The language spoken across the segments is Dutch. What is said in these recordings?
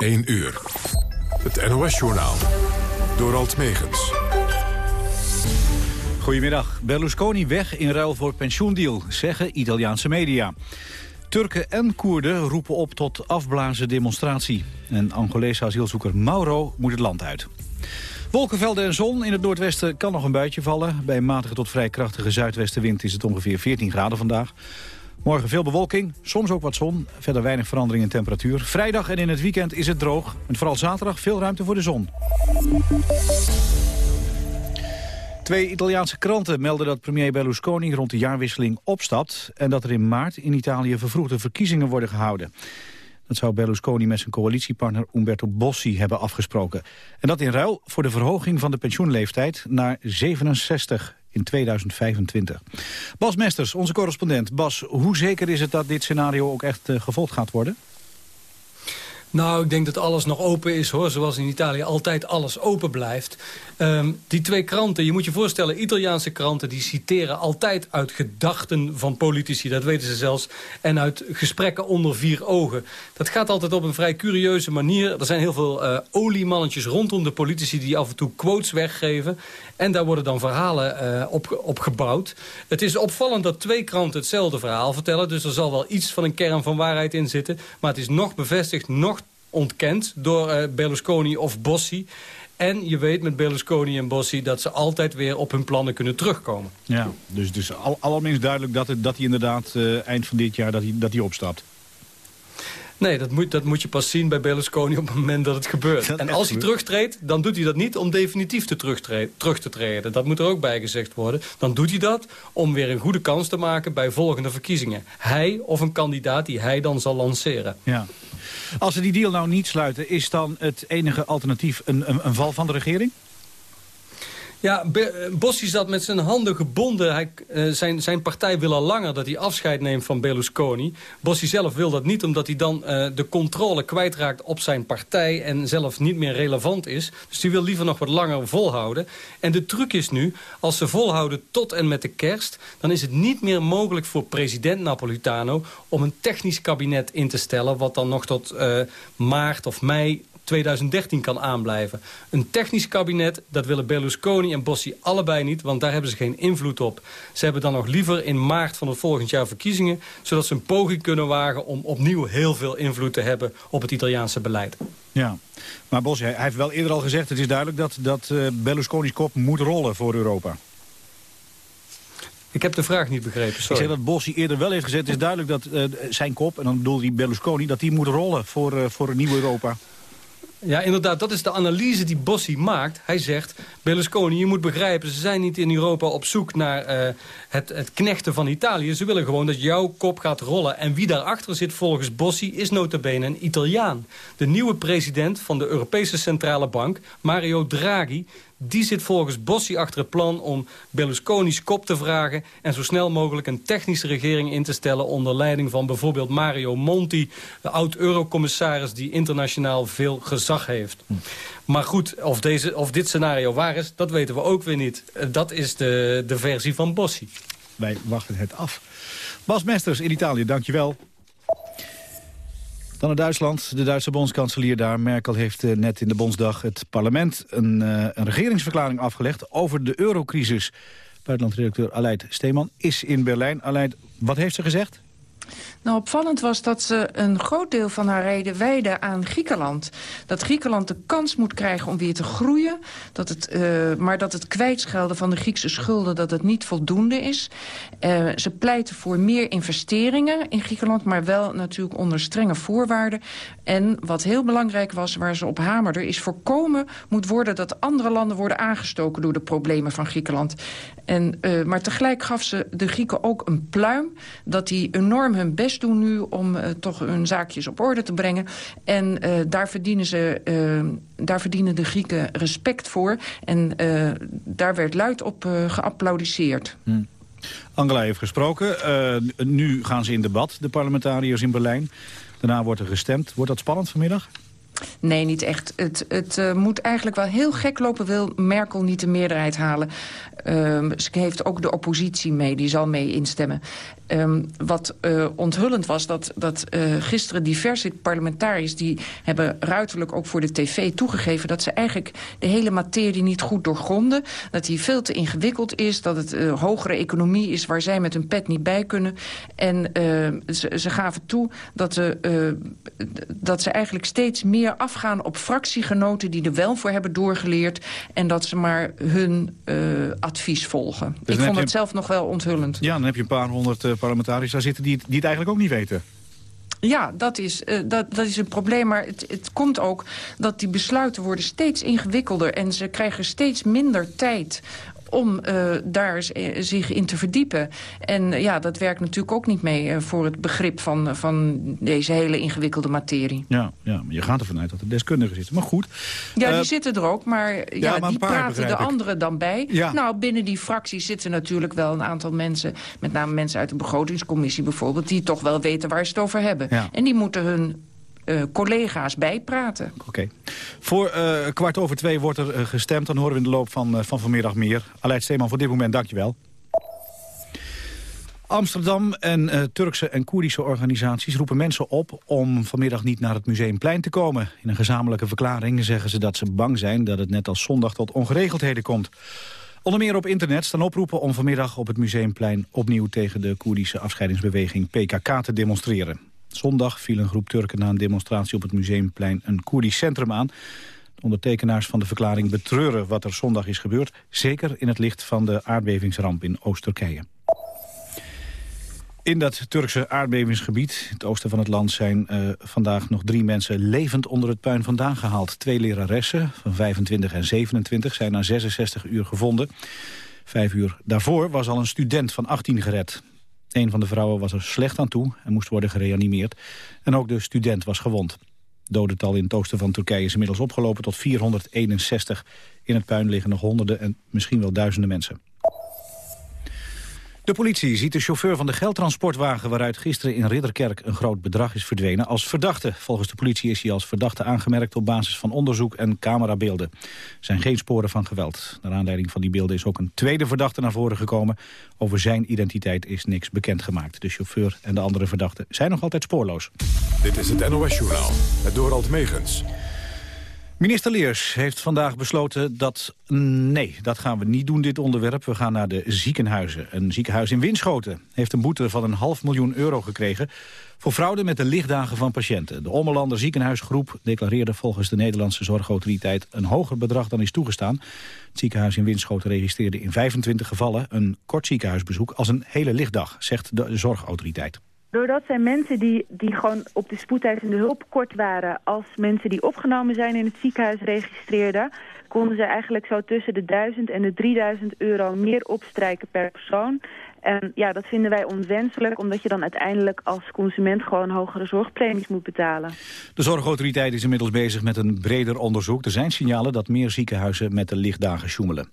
1 uur. Het NOS-journaal. Door Alt Megens. Goedemiddag. Berlusconi weg in ruil voor pensioendeal, zeggen Italiaanse media. Turken en Koerden roepen op tot afblazen demonstratie. En Angolese asielzoeker Mauro moet het land uit. Wolkenvelden en zon. In het noordwesten kan nog een buitje vallen. Bij matige tot vrij krachtige zuidwestenwind is het ongeveer 14 graden vandaag. Morgen veel bewolking, soms ook wat zon. Verder weinig verandering in temperatuur. Vrijdag en in het weekend is het droog. En vooral zaterdag veel ruimte voor de zon. Twee Italiaanse kranten melden dat premier Berlusconi rond de jaarwisseling opstapt... en dat er in maart in Italië vervroegde verkiezingen worden gehouden. Dat zou Berlusconi met zijn coalitiepartner Umberto Bossi hebben afgesproken. En dat in ruil voor de verhoging van de pensioenleeftijd naar 67 in 2025. Bas Mesters, onze correspondent. Bas, hoe zeker is het dat dit scenario ook echt uh, gevolgd gaat worden? Nou, ik denk dat alles nog open is, hoor. Zoals in Italië altijd alles open blijft. Um, die twee kranten, je moet je voorstellen... Italiaanse kranten die citeren altijd uit gedachten van politici. Dat weten ze zelfs. En uit gesprekken onder vier ogen. Dat gaat altijd op een vrij curieuze manier. Er zijn heel veel uh, oliemannetjes rondom de politici... die af en toe quotes weggeven. En daar worden dan verhalen uh, op, op gebouwd. Het is opvallend dat twee kranten hetzelfde verhaal vertellen. Dus er zal wel iets van een kern van waarheid in zitten. Maar het is nog bevestigd, nog ontkend door uh, Berlusconi of Bossi. En je weet met Berlusconi en Bossi dat ze altijd weer op hun plannen kunnen terugkomen. Ja, dus het is al, allerminst duidelijk dat, dat hij inderdaad uh, eind van dit jaar dat hij, dat hij opstapt. Nee, dat moet, dat moet je pas zien bij Berlusconi op het moment dat het gebeurt. en als hij terugtreedt, dan doet hij dat niet om definitief te terug te treden. Dat moet er ook bij gezegd worden. Dan doet hij dat om weer een goede kans te maken bij volgende verkiezingen. Hij of een kandidaat die hij dan zal lanceren. Ja. Als ze die deal nou niet sluiten, is dan het enige alternatief een, een, een val van de regering? Ja, Bossi zat met zijn handen gebonden. Hij, uh, zijn, zijn partij wil al langer dat hij afscheid neemt van Berlusconi. Bossi zelf wil dat niet, omdat hij dan uh, de controle kwijtraakt op zijn partij... en zelf niet meer relevant is. Dus hij wil liever nog wat langer volhouden. En de truc is nu, als ze volhouden tot en met de kerst... dan is het niet meer mogelijk voor president Napolitano... om een technisch kabinet in te stellen... wat dan nog tot maart of mei 2013 kan aanblijven. Een technisch kabinet, dat willen Berlusconi en Bossi allebei niet... want daar hebben ze geen invloed op. Ze hebben dan nog liever in maart van het volgend jaar verkiezingen... zodat ze een poging kunnen wagen om opnieuw heel veel invloed te hebben... op het Italiaanse beleid. Ja, maar Bossi, hij heeft wel eerder al gezegd... het is duidelijk dat, dat uh, Berlusconi's kop moet rollen voor Europa. Ik heb de vraag niet begrepen, sorry. Ik zeg dat Bossi eerder wel heeft gezegd. Het is duidelijk dat uh, zijn kop, en dan bedoel hij Berlusconi... dat die moet rollen voor, uh, voor een nieuw Europa. Ja, inderdaad, dat is de analyse die Bossi maakt. Hij zegt, Berlusconi, je moet begrijpen... ze zijn niet in Europa op zoek naar het, het knechten van Italië. Ze willen gewoon dat jouw kop gaat rollen. En wie daarachter zit volgens Bossi is notabene een Italiaan. De nieuwe president van de Europese Centrale Bank, Mario Draghi die zit volgens Bossi achter het plan om Berlusconi's kop te vragen... en zo snel mogelijk een technische regering in te stellen... onder leiding van bijvoorbeeld Mario Monti, de oud-eurocommissaris... die internationaal veel gezag heeft. Hm. Maar goed, of, deze, of dit scenario waar is, dat weten we ook weer niet. Dat is de, de versie van Bossi. Wij wachten het af. Bas Mesters in Italië, dankjewel. Dan naar Duitsland. De Duitse bondskanselier daar, Merkel, heeft eh, net in de Bondsdag het parlement een, uh, een regeringsverklaring afgelegd over de eurocrisis. Buitenlandredacteur Aleid Steeman is in Berlijn. Aleid, wat heeft ze gezegd? Nou, opvallend was dat ze een groot deel van haar reden wijde aan Griekenland. Dat Griekenland de kans moet krijgen om weer te groeien. Dat het, uh, maar dat het kwijtschelden van de Griekse schulden dat het niet voldoende is. Uh, ze pleiten voor meer investeringen in Griekenland... maar wel natuurlijk onder strenge voorwaarden. En wat heel belangrijk was, waar ze op hamerde... is voorkomen moet worden dat andere landen worden aangestoken... door de problemen van Griekenland. En, uh, maar tegelijk gaf ze de Grieken ook een pluim... dat die enorm hun best doen nu om uh, toch hun zaakjes op orde te brengen. En uh, daar, verdienen ze, daar verdienen de Grieken respect voor. En daar werd luid op geapplaudiseerd. Hmm. Angela heeft gesproken. nu gaan ze in debat, de parlementariërs in Berlijn. Daarna wordt er gestemd. Wordt dat spannend vanmiddag? Nee, niet echt. Het, het moet eigenlijk wel heel gek lopen... wil Merkel niet de meerderheid halen. Um, ze heeft ook de oppositie mee, die zal mee instemmen. Um, wat uh, onthullend was, dat, dat uh, gisteren diverse parlementariërs... die hebben ruiterlijk ook voor de tv toegegeven... dat ze eigenlijk de hele materie niet goed doorgronden. Dat die veel te ingewikkeld is, dat het uh, hogere economie is... waar zij met hun pet niet bij kunnen. En ze, ze, gaven toe dat, ze, dat ze eigenlijk steeds meer afgaan op fractiegenoten... die er wel voor hebben doorgeleerd... en dat ze maar hun advies volgen. Dus ik vond het zelf nog wel onthullend. Ja, dan heb je een paar honderd uh, parlementariërs daar zitten die, die het eigenlijk ook niet weten. Ja, dat is, uh, dat, dat is een probleem. Maar het, het komt ook dat die besluiten worden steeds ingewikkelder... en ze krijgen steeds minder tijd om uh, daar uh, zich in te verdiepen. En uh, ja, dat werkt natuurlijk ook niet mee voor het begrip van, van deze hele ingewikkelde materie. Ja, ja, maar je gaat ervan uit dat er deskundigen zitten. Maar goed. Ja, die zitten er ook, maar, ja, ja maar die praten de anderen dan bij. Ja. Nou, binnen die fractie zitten natuurlijk wel een aantal mensen... met name mensen uit de begrotingscommissie bijvoorbeeld... die toch wel weten waar ze het over hebben. Ja. En die moeten hun uh, collega's bijpraten. Oké. Voor uh, kwart over twee wordt er uh, gestemd. Dan horen we in de loop van, van vanmiddag meer. Aleid Steeman, voor dit moment dankjewel. Amsterdam en Turkse en Koerdische organisaties roepen mensen op om vanmiddag niet naar het Museumplein te komen. In een gezamenlijke verklaring zeggen ze dat ze bang zijn dat het net als zondag tot ongeregeldheden komt. Onder meer op internet staan oproepen om vanmiddag op het Museumplein opnieuw tegen de Koerdische afscheidingsbeweging PKK te demonstreren. Zondag viel een groep Turken na een demonstratie op het Museumplein een Koerdisch centrum aan. De ondertekenaars van de verklaring betreuren wat er zondag is gebeurd. Zeker in het licht van de aardbevingsramp in Oost-Turkije. In dat Turkse aardbevingsgebied, het oosten van het land... zijn uh, vandaag nog drie mensen levend onder het puin vandaan gehaald. Twee leraressen van 25 en 27 zijn na 66 uur gevonden. Vijf uur daarvoor was al een student van 18 gered. Een van de vrouwen was er slecht aan toe en moest worden gereanimeerd. En ook de student was gewond. Dodental in het oosten van Turkije is inmiddels opgelopen tot 461. In het puin liggen nog honderden en misschien wel duizenden mensen. De politie ziet de chauffeur van de geldtransportwagen... waaruit gisteren in Ridderkerk een groot bedrag is verdwenen... als verdachte. Volgens de politie is hij als verdachte aangemerkt... op basis van onderzoek en camerabeelden. Er zijn geen sporen van geweld. Naar aanleiding van die beelden is ook een tweede verdachte naar voren gekomen. Over zijn identiteit is niks bekendgemaakt. De chauffeur en de andere verdachten zijn nog altijd spoorloos. Dit is het NOS Journaal, het Dorald Megens. Minister Leers heeft vandaag besloten dat... nee, dat gaan we niet doen, dit onderwerp. We gaan naar de ziekenhuizen. Een ziekenhuis in Winschoten heeft een boete van een half miljoen euro gekregen... voor fraude met de lichtdagen van patiënten. De Ommelander ziekenhuisgroep declareerde volgens de Nederlandse Zorgautoriteit... een hoger bedrag dan is toegestaan. Het ziekenhuis in Winschoten registreerde in 25 gevallen... een kort ziekenhuisbezoek als een hele lichtdag, zegt de Zorgautoriteit. Doordat zijn mensen die, die gewoon op de spoedeisende hulp kort waren... als mensen die opgenomen zijn in het ziekenhuis registreerden... konden ze eigenlijk zo tussen de 1000 en de 3000 euro meer opstrijken per persoon. En ja, dat vinden wij onwenselijk... omdat je dan uiteindelijk als consument gewoon hogere zorgpremies moet betalen. De zorgautoriteit is inmiddels bezig met een breder onderzoek. Er zijn signalen dat meer ziekenhuizen met de lichtdagen sjoemelen.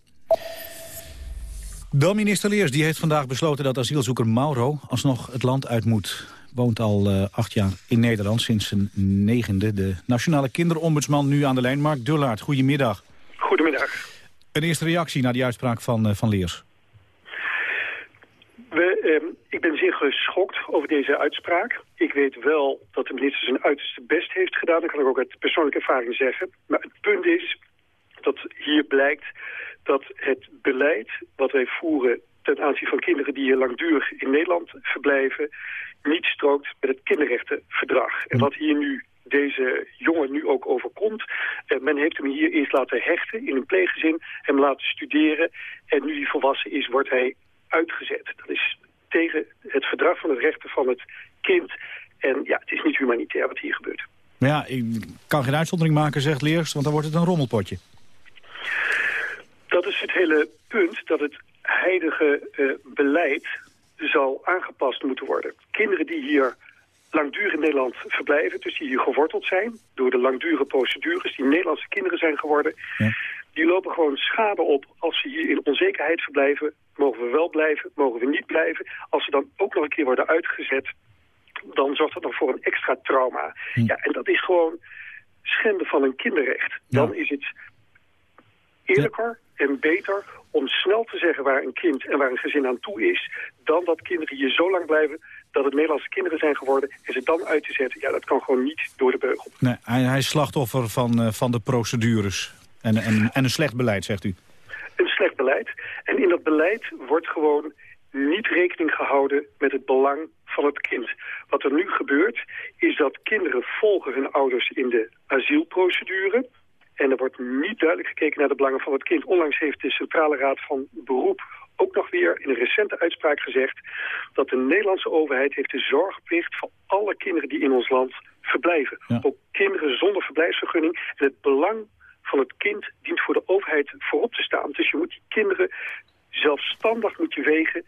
Dan minister Leers die heeft vandaag besloten dat asielzoeker Mauro alsnog het land uit moet. Woont al uh, acht jaar in Nederland, sinds zijn negende. De nationale kinderombudsman nu aan de lijn. Mark Dullaert, goedemiddag. Goedemiddag. Een eerste reactie naar die uitspraak van, uh, van Leers. We, eh, ik ben zeer geschokt over deze uitspraak. Ik weet wel dat de minister zijn uiterste best heeft gedaan. Dat kan ik ook uit persoonlijke ervaring zeggen. Maar het punt is dat hier blijkt dat het beleid wat wij voeren ten aanzien van kinderen die hier langdurig in Nederland verblijven, niet strookt met het kinderrechtenverdrag. En wat hier nu deze jongen nu ook overkomt. Eh, men heeft hem hier eerst laten hechten in een pleeggezin, hem laten studeren. En nu hij volwassen is, wordt hij uitgezet. Dat is tegen het verdrag van het rechten van het kind. En ja, het is niet humanitair wat hier gebeurt. Maar ja, ik kan geen uitzondering maken, zegt Leers, want dan wordt het een rommelpotje. Dat is het hele punt dat het heilige uh, beleid zal aangepast moeten worden. Kinderen die hier langdurig in Nederland verblijven, dus die hier geworteld zijn... door de langdurige procedures, die Nederlandse kinderen zijn geworden... Ja. die lopen gewoon schade op als ze hier in onzekerheid verblijven. Mogen we wel blijven, mogen we niet blijven. Als ze dan ook nog een keer worden uitgezet, dan zorgt dat nog voor een extra trauma. Ja, en dat is gewoon schenden van een kinderrecht. Dan is het eerlijker en beter om snel te zeggen waar een kind en waar een gezin aan toe is... dan dat kinderen hier zo lang blijven dat het Nederlandse kinderen zijn geworden... en ze dan uit te zetten, ja, dat kan gewoon niet door de beugel. Nee, hij, hij is slachtoffer van, uh, van de procedures en, en, en een slecht beleid, zegt u. Een slecht beleid. En in dat beleid wordt gewoon niet rekening gehouden met het belang van het kind. Wat er nu gebeurt, is dat kinderen volgen hun ouders in de asielprocedure... En er wordt niet duidelijk gekeken naar de belangen van het kind. Onlangs heeft de Centrale Raad van Beroep ook nog weer in een recente uitspraak gezegd... dat de Nederlandse overheid heeft de zorgplicht voor alle kinderen die in ons land verblijven. Ook kinderen zonder verblijfsvergunning. En het belang van het kind dient voor de overheid voorop te staan. Dus je moet die kinderen zelfstandig moet je wegen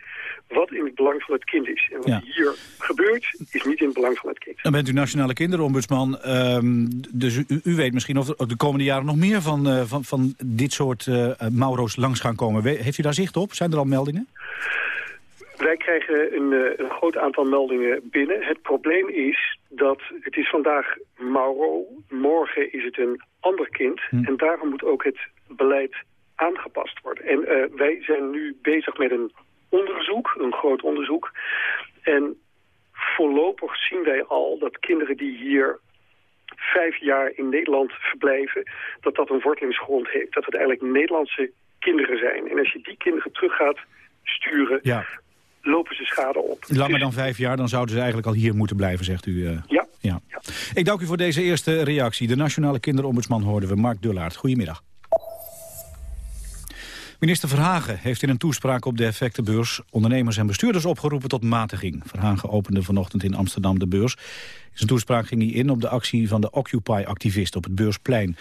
wat in het belang van het kind is. En wat hier gebeurt, is niet in het belang van het kind. Dan bent u nationale kinderombudsman. Um, dus u, u, weet misschien of er de komende jaren nog meer van, uh, van, van dit soort uh, Mauro's langs gaan komen. Heeft u daar zicht op? Zijn er al meldingen? Wij krijgen een, uh, een groot aantal meldingen binnen. Het probleem is dat het is vandaag Mauro, morgen is het een ander kind. Hm. En daarom moet ook het beleid aangepast worden. En uh, wij zijn nu bezig met een onderzoek, een groot onderzoek. En voorlopig zien wij al dat kinderen die hier vijf jaar in Nederland verblijven... dat dat een wortelingsgrond heeft. Dat het eigenlijk Nederlandse kinderen zijn. En als je die kinderen terug gaat sturen... Ja. lopen ze schade op. Langer dus dan vijf jaar, dan zouden ze eigenlijk al hier moeten blijven, zegt u. Uh... Ja. ja. Ik dank u voor deze eerste reactie. De Nationale Kinderombudsman hoorden we, Mark Dullaert. Goedemiddag. Minister Verhagen heeft in een toespraak op de effectenbeurs... ondernemers en bestuurders opgeroepen tot matiging. Verhagen opende vanochtend in Amsterdam de beurs. In zijn toespraak ging hij in op de actie van de Occupy-activisten op het beursplein.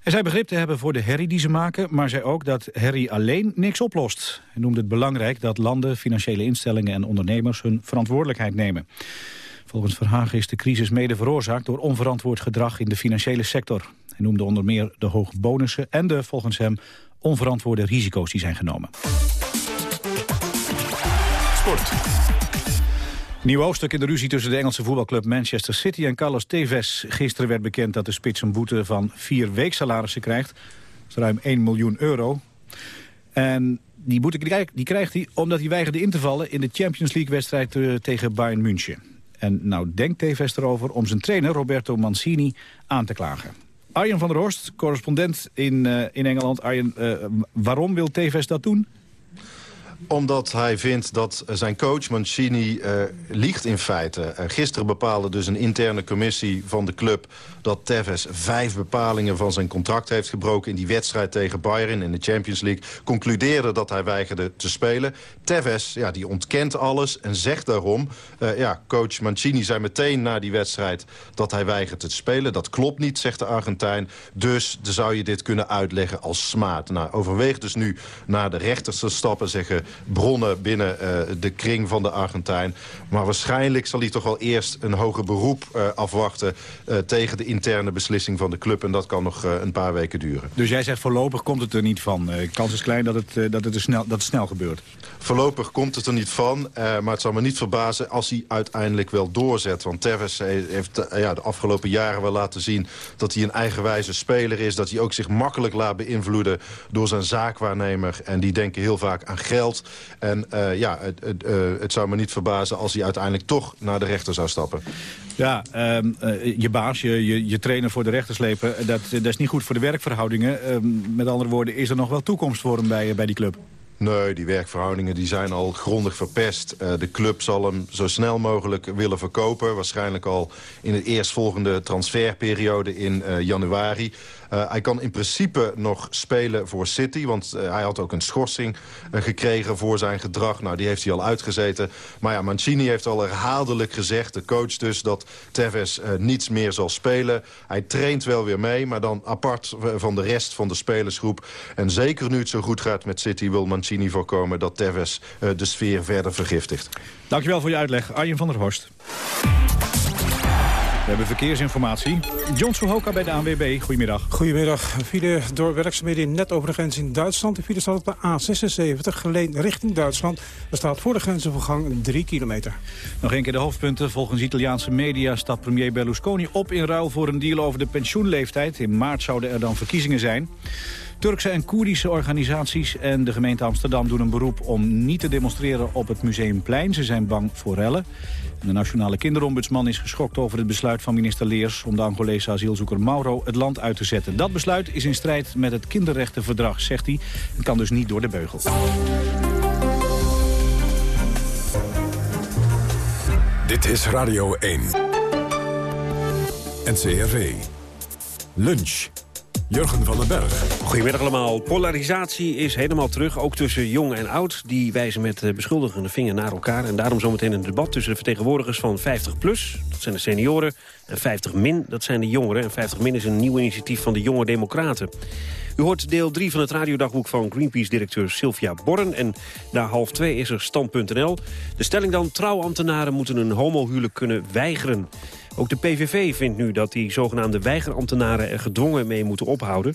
Hij zei begrip te hebben voor de herrie die ze maken... maar zei ook dat herrie alleen niks oplost. Hij noemde het belangrijk dat landen, financiële instellingen en ondernemers... hun verantwoordelijkheid nemen. Volgens Verhagen is de crisis mede veroorzaakt door onverantwoord gedrag in de financiële sector. Hij noemde onder meer de hoge bonussen en de, volgens hem, onverantwoorde risico's die zijn genomen. Sport. Nieuw hoofdstuk in de ruzie tussen de Engelse voetbalclub Manchester City en Carlos Tevez. Gisteren werd bekend dat de spits een boete van vier weeksalarissen krijgt. Dat is ruim 1 miljoen euro. En die boete die krijgt hij omdat hij weigerde in te vallen... in de Champions League-wedstrijd eh, tegen Bayern München. En nou denkt Tevez erover om zijn trainer Roberto Mancini aan te klagen. Arjen van der Horst, correspondent in, uh, in Engeland. Arjen, uh, waarom wil Tevez dat doen? Omdat hij vindt dat zijn coach Mancini uh, liegt in feite. Gisteren bepaalde dus een interne commissie van de club... dat Tevez vijf bepalingen van zijn contract heeft gebroken... in die wedstrijd tegen Bayern in de Champions League. Concludeerde dat hij weigerde te spelen. Tevez ja, die ontkent alles en zegt daarom... Uh, ja, coach Mancini zei meteen na die wedstrijd dat hij weigert te spelen. Dat klopt niet, zegt de Argentijn. Dus zou je dit kunnen uitleggen als smaad. Nou, overweeg dus nu naar de rechters te stappen... zeggen bronnen binnen uh, de kring van de Argentijn. Maar waarschijnlijk zal hij toch wel eerst een hoger beroep uh, afwachten... Tegen de interne beslissing van de club. En dat kan nog een paar weken duren. Dus jij zegt voorlopig komt het er niet van. De kans is klein dat het, dat het, er snel, dat het snel gebeurt. Voorlopig komt het er niet van. maar het zal me niet verbazen als hij uiteindelijk wel doorzet. Want Tevez heeft ja, de afgelopen jaren wel laten zien... dat hij een eigenwijze speler is. Dat hij ook zich makkelijk laat beïnvloeden door zijn zaakwaarnemer. En die denken heel vaak aan geld. En uh, ja, het, het, het, zou me niet verbazen als hij uiteindelijk toch naar de rechter zou stappen. Ja, um, uh, je baas, je, je, trainer voor de rechter slepen, dat, dat is niet goed voor de werkverhoudingen. Um, met andere woorden, is er nog wel toekomst voor hem bij, bij die club? Nee, die werkverhoudingen die zijn al grondig verpest. De club zal hem zo snel mogelijk willen verkopen. Waarschijnlijk al in de eerstvolgende transferperiode in januari. Uh, hij kan in principe nog spelen voor City. Want uh, hij had ook een schorsing uh, gekregen voor zijn gedrag. Nou, die heeft hij al uitgezeten. Maar ja, Mancini heeft al herhaaldelijk gezegd, de coach dus... dat Tevez niets meer zal spelen. Hij traint wel weer mee, maar dan apart van de rest van de spelersgroep. En zeker nu het zo goed gaat met City... wil Mancini voorkomen dat Tevez de sfeer verder vergiftigt. Dankjewel voor je uitleg. Arjen van der Horst. We hebben verkeersinformatie. John Suhoka bij de ANWB. Goedemiddag. Goedemiddag. File door werkzaamheden net over de grens in Duitsland. De file staat op de A76, geleen richting Duitsland. Er staat voor de grensovergang 3 kilometer. Nog een keer de hoofdpunten. Volgens Italiaanse media stapt premier Berlusconi op in ruil voor een deal over de pensioenleeftijd. In maart zouden er dan verkiezingen zijn. Turkse en Koerdische organisaties en de gemeente Amsterdam doen een beroep om niet te demonstreren op het Museumplein. Ze zijn bang voor rellen. De nationale kinderombudsman is geschokt over het besluit van minister Leers... om de Angolese asielzoeker Mauro het land uit te zetten. Dat besluit is in strijd met het kinderrechtenverdrag, zegt hij. En kan dus niet door de beugel. Dit is Radio 1. NCRV. Lunch. Jurgen van den Berg. Goedemiddag allemaal. Polarisatie is helemaal terug, ook tussen jong en oud. Die wijzen met beschuldigende vinger naar elkaar. En daarom zometeen een debat tussen de vertegenwoordigers van 50PLUS... dat zijn de senioren, en 50MIN, dat zijn de jongeren. En 50MIN is een nieuw initiatief van de Jonge Democraten. U hoort deel 3 van het radiodagboek van Greenpeace-directeur Sylvia Borren. En na half 2 is er stand.nl. De stelling dan, trouwambtenaren moeten een homohuwelijk kunnen weigeren. Ook de PVV vindt nu dat die zogenaamde weigerambtenaren er gedwongen mee moeten ophouden.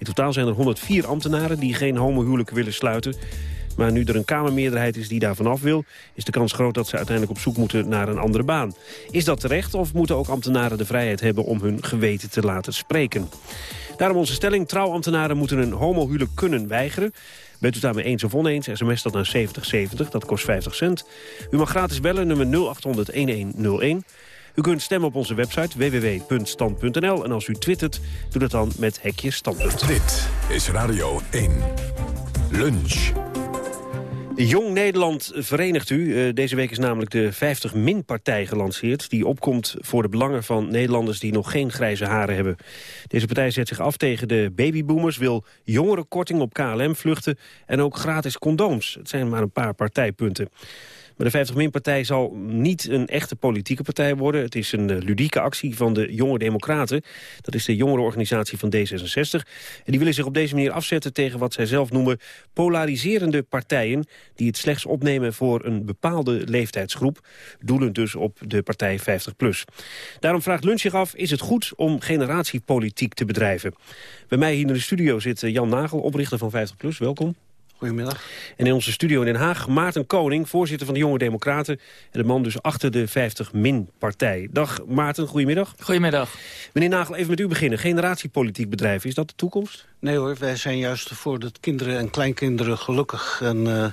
In totaal zijn er 104 ambtenaren die geen homohuwelijken willen sluiten. Maar nu er een Kamermeerderheid is die daarvan af wil... is de kans groot dat ze uiteindelijk op zoek moeten naar een andere baan. Is dat terecht of moeten ook ambtenaren de vrijheid hebben... om hun geweten te laten spreken? Daarom onze stelling, trouwambtenaren moeten een homohuwelijk kunnen weigeren. Bent u daarmee eens of oneens, sms dat naar 7070, dat kost 50 cent. U mag gratis bellen, nummer 0800-1101. U kunt stemmen op onze website www.stand.nl. En als u twittert, doe dat dan met hekje standpunt. Dit is Radio 1. Lunch. Jong Nederland verenigt u. Eh, deze week is namelijk de 50-min-partij gelanceerd... die opkomt voor de belangen van Nederlanders die nog geen grijze haren hebben. Deze partij zet zich af tegen de babyboomers... wil jongerenkorting op KLM-vluchten en ook gratis condooms. Het zijn maar een paar partijpunten. Maar de 50-min-partij zal niet een echte politieke partij worden. Het is een eh, ludieke actie van de Jonge Democraten. Dat is de jongerenorganisatie van D66. En die willen zich op deze manier afzetten tegen wat zij zelf noemen... polariserende partijen die het slechts opnemen voor een bepaalde leeftijdsgroep. Doelend dus op de partij 50PLUS. Daarom vraagt Lunch zich af, is het goed om generatiepolitiek te bedrijven? Bij mij hier in de studio zit eh, Jan Nagel, oprichter van 50PLUS. Welkom. Goedemiddag. En in onze studio in Den Haag Maarten Koning, voorzitter van de Jonge Democraten... en de man dus achter de 50-min-partij. Dag Maarten, goedemiddag. Goedemiddag. Meneer Nagel, even met u beginnen. Generatiepolitiek bedrijven, is dat de toekomst? Nee hoor, wij zijn juist voor dat kinderen en kleinkinderen gelukkig... een, uh,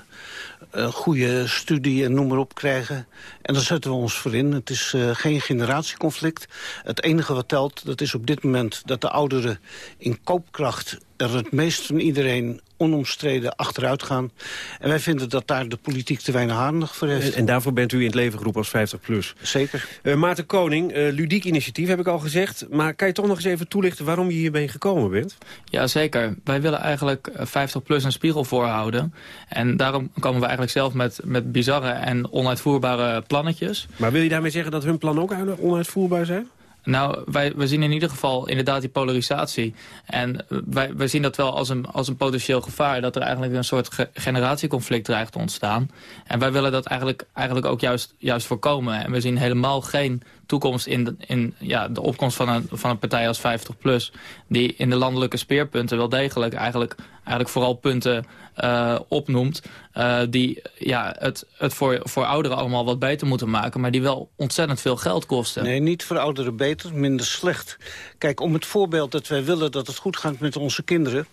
een goede studie en noem maar op krijgen. En daar zetten we ons voor in. Het is uh, geen generatieconflict. Het enige wat telt, dat is op dit moment dat de ouderen in koopkracht... er het meest van iedereen onomstreden achteruit gaan. En wij vinden dat daar de politiek te weinig aandacht voor heeft. En, daarvoor bent u in het leven geroepen als 50 plus. Zeker. Uh, Maarten Koning, uh, ludiek initiatief heb ik al gezegd. Maar kan je toch nog eens even toelichten waarom je hiermee gekomen bent? Ja, zeker. Wij willen eigenlijk 50 plus een spiegel voorhouden. En daarom komen we eigenlijk zelf met, met bizarre en onuitvoerbare plannetjes. Maar wil je daarmee zeggen dat hun plannen ook onuitvoerbaar zijn? Nou, wij, zien in ieder geval inderdaad die polarisatie. En wij, wij zien dat wel als een, als een potentieel gevaar... dat er eigenlijk een soort ge generatieconflict dreigt te ontstaan. En wij willen dat eigenlijk, eigenlijk ook juist, juist voorkomen. En we zien helemaal geen toekomst in, de, in ja, de opkomst van een, van een partij als 50PLUS... die in de landelijke speerpunten wel degelijk eigenlijk, eigenlijk vooral punten uh, opnoemt... Uh, die ja, het, het voor, voor ouderen allemaal wat beter moeten maken... maar die wel ontzettend veel geld kosten. Nee, niet voor ouderen beter, minder slecht. Kijk, om het voorbeeld dat wij willen dat het goed gaat met onze kinderen...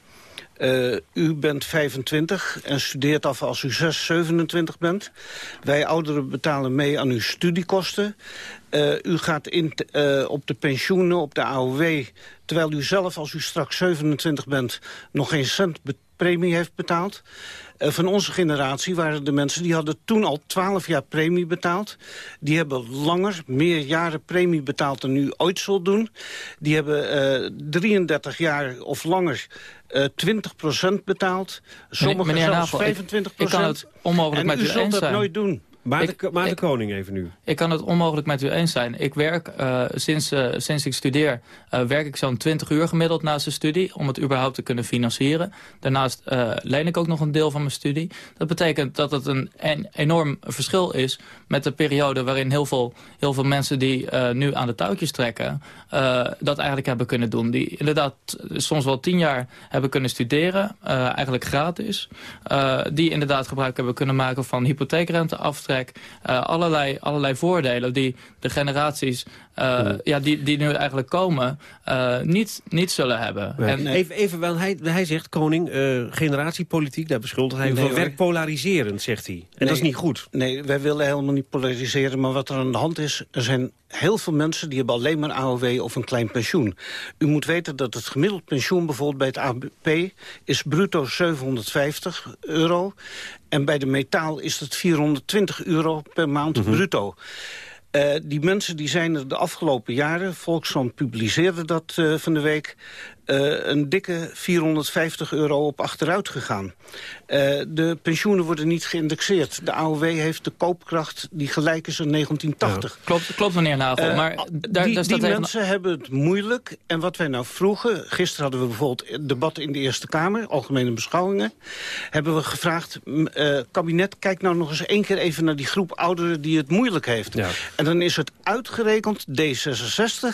Uh, u bent 25 en studeert af als u 6, 27 bent. Wij ouderen betalen mee aan uw studiekosten. Uh, u gaat in uh, op de pensioenen, op de AOW... terwijl u zelf, als u straks 27 bent... nog geen cent premie heeft betaald. Uh, van onze generatie waren de mensen die hadden toen al 12 jaar premie betaald. Die hebben langer, meer jaren premie betaald dan u ooit zult doen. Die hebben uh, 33 jaar of langer uh, 20% betaald. Sommigen zelfs Nagel, 25%. Ik, ik kan het onmogelijk en met u, u zult dat nooit doen. Maar, de, maar de koning even nu. Ik kan het onmogelijk met u eens zijn. Ik werk, uh, sinds, uh, sinds ik studeer, uh, werk ik zo'n 20 uur gemiddeld naast de studie... om het überhaupt te kunnen financieren. Daarnaast leen ik ook nog een deel van mijn studie. Dat betekent dat het een, een enorm verschil is met de periode... waarin heel veel, heel veel mensen die nu aan de touwtjes trekken... dat eigenlijk hebben kunnen doen. Die inderdaad soms wel tien jaar hebben kunnen studeren, eigenlijk gratis. die inderdaad gebruik hebben kunnen maken van hypotheekrenteaftrek. Uh, allerlei, allerlei voordelen die de generaties uh, ja, die, die nu eigenlijk komen, uh, niet, niet zullen hebben. En, even, even, wel, hij, hij zegt, koning, uh, generatiepolitiek, daar beschuldigt hij nee, van werk polariserend, zegt hij. En nee, dat is niet goed. Nee, wij willen helemaal niet polariseren, maar wat er aan de hand is, er zijn heel veel mensen die hebben alleen maar AOW of een klein pensioen. U moet weten dat het gemiddeld pensioen bijvoorbeeld bij het ABP is bruto 750 euro. En bij de metaal is het 420 euro per maand mm -hmm. bruto. Uh, die mensen die zijn er de afgelopen jaren... Volkskrant publiceerde dat uh, van de week uh, een dikke 450 euro op achteruit gegaan. Uh, de pensioenen worden niet geïndexeerd. De AOW heeft de koopkracht die gelijk is aan 1980. Ja. Klopt, klopt, meneer Navel. Uh, maar daar, die, daar die mensen hebben het moeilijk. En wat wij nou vroegen... Gisteren hadden we bijvoorbeeld het debat in de Eerste Kamer... Algemene Beschouwingen. Hebben we gevraagd... kabinet, kijk nou nog eens één keer even naar die groep ouderen... die het moeilijk heeft. Ja. En dan is het uitgerekend D66...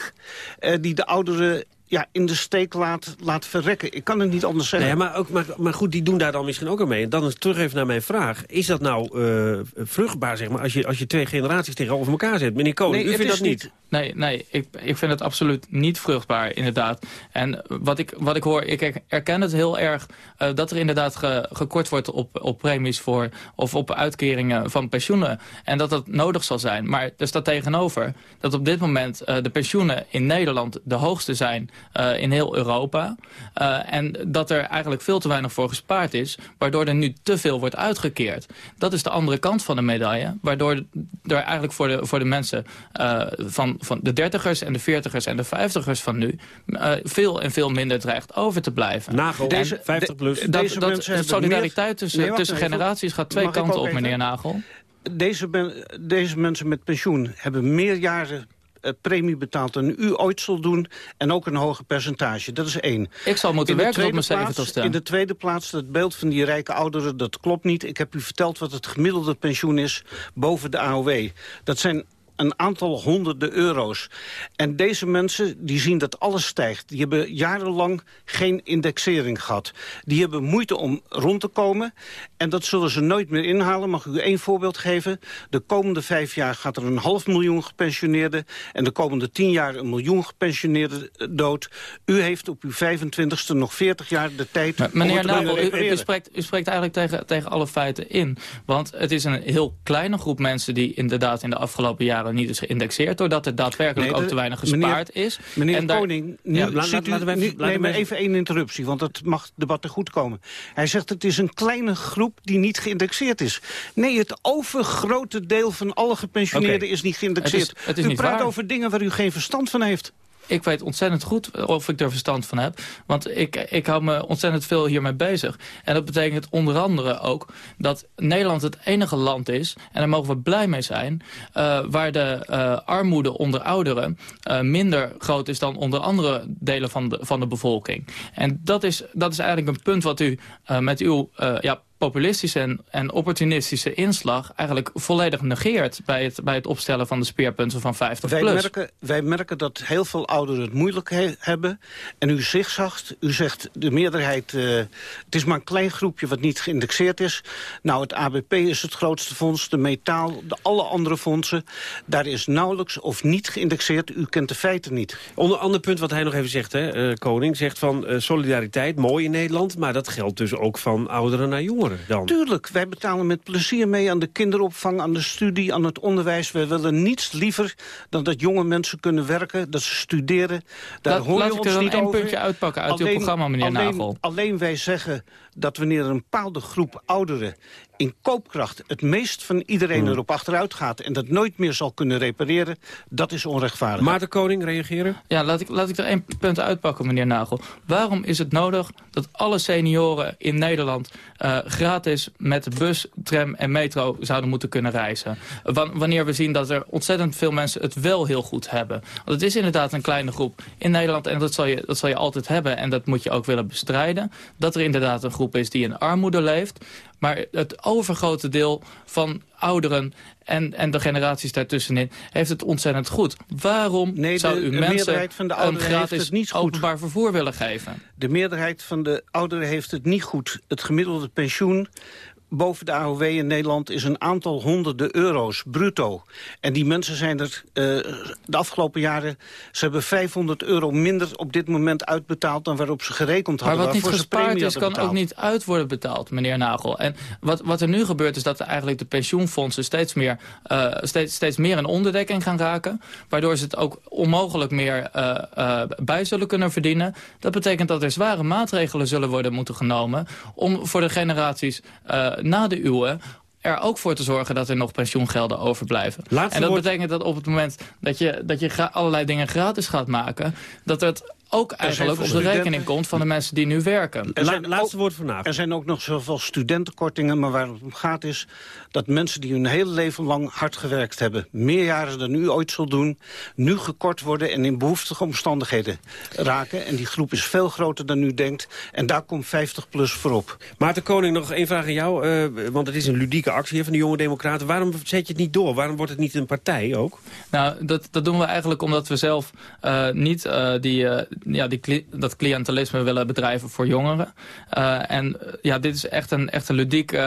die de ouderen ja, in de steek laat, laat verrekken. Ik kan het niet anders zeggen. Nee, maar, ook, maar, maar goed, die doen daar dan misschien ook aan mee. En dan is terug even naar mijn vraag. Is dat nou uh, vruchtbaar, zeg maar, als je, als je twee generaties tegenover elkaar zet? Meneer Koning, nee, u vindt dat niet? Nee, nee ik, ik vind het absoluut niet vruchtbaar, inderdaad. En wat ik, wat ik hoor, ik erken het heel erg... Uh, dat er inderdaad ge, gekort wordt op, op premies voor... of op uitkeringen van pensioenen. En dat dat nodig zal zijn. Maar er staat tegenover dat op dit moment uh, de pensioenen in Nederland... de hoogste zijn uh, in heel Europa. Uh, en dat er eigenlijk veel te weinig voor gespaard is... waardoor er nu te veel wordt uitgekeerd. Dat is de andere kant van de medaille. Waardoor er eigenlijk voor de, voor de mensen uh, van, van de dertigers en de veertigers en de vijftigers van nu... veel en veel minder dreigt over te blijven. Nagel, deze, 50 plus. De, dat, dat, dat solidariteit meer... tussen, nee, tussen generaties gaat twee kanten op, meneer Nagel. Deze, deze mensen met pensioen hebben meer jaren uh, premie betaalt dan u ooit zal doen. En ook een hoger percentage. Dat is één. Ik zal moeten werken op mijn 70 stem. In de tweede plaats, het beeld van die rijke ouderen, dat klopt niet. Ik heb u verteld wat het gemiddelde pensioen is boven de AOW. Dat zijn een aantal honderden euro's. En deze mensen die zien dat alles stijgt. Die hebben jarenlang geen indexering gehad. Die hebben moeite om rond te komen. En dat zullen ze nooit meer inhalen. Mag ik u één voorbeeld geven? De komende vijf jaar gaat er een half miljoen gepensioneerden... en de komende tien jaar een miljoen gepensioneerden dood. U heeft op uw 25ste nog 40 jaar de tijd... Maar, meneer Nabel, u, u, spreekt, u spreekt eigenlijk tegen, tegen alle feiten in. Want het is een heel kleine groep mensen... die inderdaad in de afgelopen jaren niet is geïndexeerd... doordat er daadwerkelijk nee, ook te weinig gespaard meneer, is. Meneer en Koning, nu ja, laat, laat, laten we even, één interruptie, want dat mag het debat er goed komen. Hij zegt het is een kleine groep die niet geïndexeerd is. Nee, het overgrote deel van alle gepensioneerden okay. is niet geïndexeerd. Het is, het is u praat waar. over dingen waar u geen verstand van heeft ik weet ontzettend goed of ik er verstand van heb. Want ik, ik hou me ontzettend veel hiermee bezig. En dat betekent onder andere ook dat Nederland het enige land is... en daar mogen we blij mee zijn... Uh, waar de uh, armoede onder ouderen minder groot is dan onder andere delen van de, van de bevolking. En dat is, dat is eigenlijk een punt wat u met uw ja, populistische en, en opportunistische inslag eigenlijk volledig negeert bij het, bij het opstellen van de speerpunten van 50 wij Merken, wij merken dat heel veel ouderen het moeilijk he hebben. En u zegt, u zegt de meerderheid, uh, het is maar een klein groepje wat niet geïndexeerd is. Nou, het ABP is het grootste fonds, de metaal, de alle andere fondsen. Daar is nauwelijks of niet geïndexeerd. U kent de feiten niet. Onder ander punt wat hij nog even zegt, hè, uh, Koning, zegt van uh, solidariteit, mooi in Nederland. Maar dat geldt dus ook van ouderen naar jongeren dan? Tuurlijk, wij betalen met plezier mee aan de kinderopvang, aan de studie, aan het onderwijs. Wij willen niets liever dan dat jonge mensen kunnen werken, dat ze studeren. Daar Laat, hoor je ons ik er niet dan over. puntje uitpakken uit alleen, uw programma, meneer alleen, Nagel. Alleen wij zeggen dat wanneer een bepaalde groep ouderen in koopkracht het meest van iedereen Hmm. erop achteruit gaat... en dat nooit meer zal kunnen repareren, dat is onrechtvaardig. Maarten Koning, reageren? Ja, laat ik, laat ik er één punt uitpakken, meneer Nagel. Waarom is het nodig dat alle senioren in Nederland... eh, gratis met de bus, tram en metro zouden moeten kunnen reizen? Wan- wanneer we zien dat er ontzettend veel mensen het wel heel goed hebben. Want het is inderdaad een kleine groep in Nederland... en dat zal, je, dat zal je altijd hebben en dat moet je ook willen bestrijden. Dat er inderdaad een groep is die in armoede leeft... Maar het overgrote deel van ouderen en, en de generaties daartussenin heeft het ontzettend goed. Waarom Nee, de- zou u mensen van de een gratis het niet goed. openbaar vervoer willen geven? De meerderheid van de ouderen heeft het niet goed. Het gemiddelde pensioen boven de AOW in Nederland is een aantal honderden euro's bruto. En die mensen zijn er eh, de afgelopen jaren... ze hebben 500 euro minder op dit moment uitbetaald... dan waarop ze gerekend Maar hadden. wat niet gespaard is, kan ook niet uit worden betaald, meneer Nagel. En wat, wat er nu gebeurt is dat eigenlijk de pensioenfondsen steeds meer, eh, steeds, steeds meer in onderdekking gaan raken. Waardoor ze het ook onmogelijk meer eh, bij zullen kunnen verdienen. Dat betekent dat er zware maatregelen zullen worden moeten genomen... om voor de generaties na de uwe er ook voor te zorgen dat er nog pensioengelden overblijven. Laatste en dat woord- betekent dat op het moment dat je, dat je allerlei dingen gratis gaat maken... dat het ook eigenlijk op de rekening komt van de mensen die nu werken. Er La- zijn laatste woord vanavond. Er zijn ook nog zoveel studentenkortingen, maar waar het om gaat is... dat mensen die hun hele leven lang hard gewerkt hebben... meer jaren dan u ooit zal doen, nu gekort worden... en in behoeftige omstandigheden raken. En die groep is veel groter dan u denkt. En daar komt 50PLUS voor op. Maarten Koning, nog één vraag aan jou. eh, want het is een ludieke actie van de jonge democraten. Waarom zet je het niet door? Waarom wordt het niet een partij ook? Nou, dat, dat doen we eigenlijk omdat we zelf eh, niet eh, die, ja, die cli- dat cliëntelisme willen bedrijven voor jongeren. Eh, en ja, dit is echt een, echt een ludiek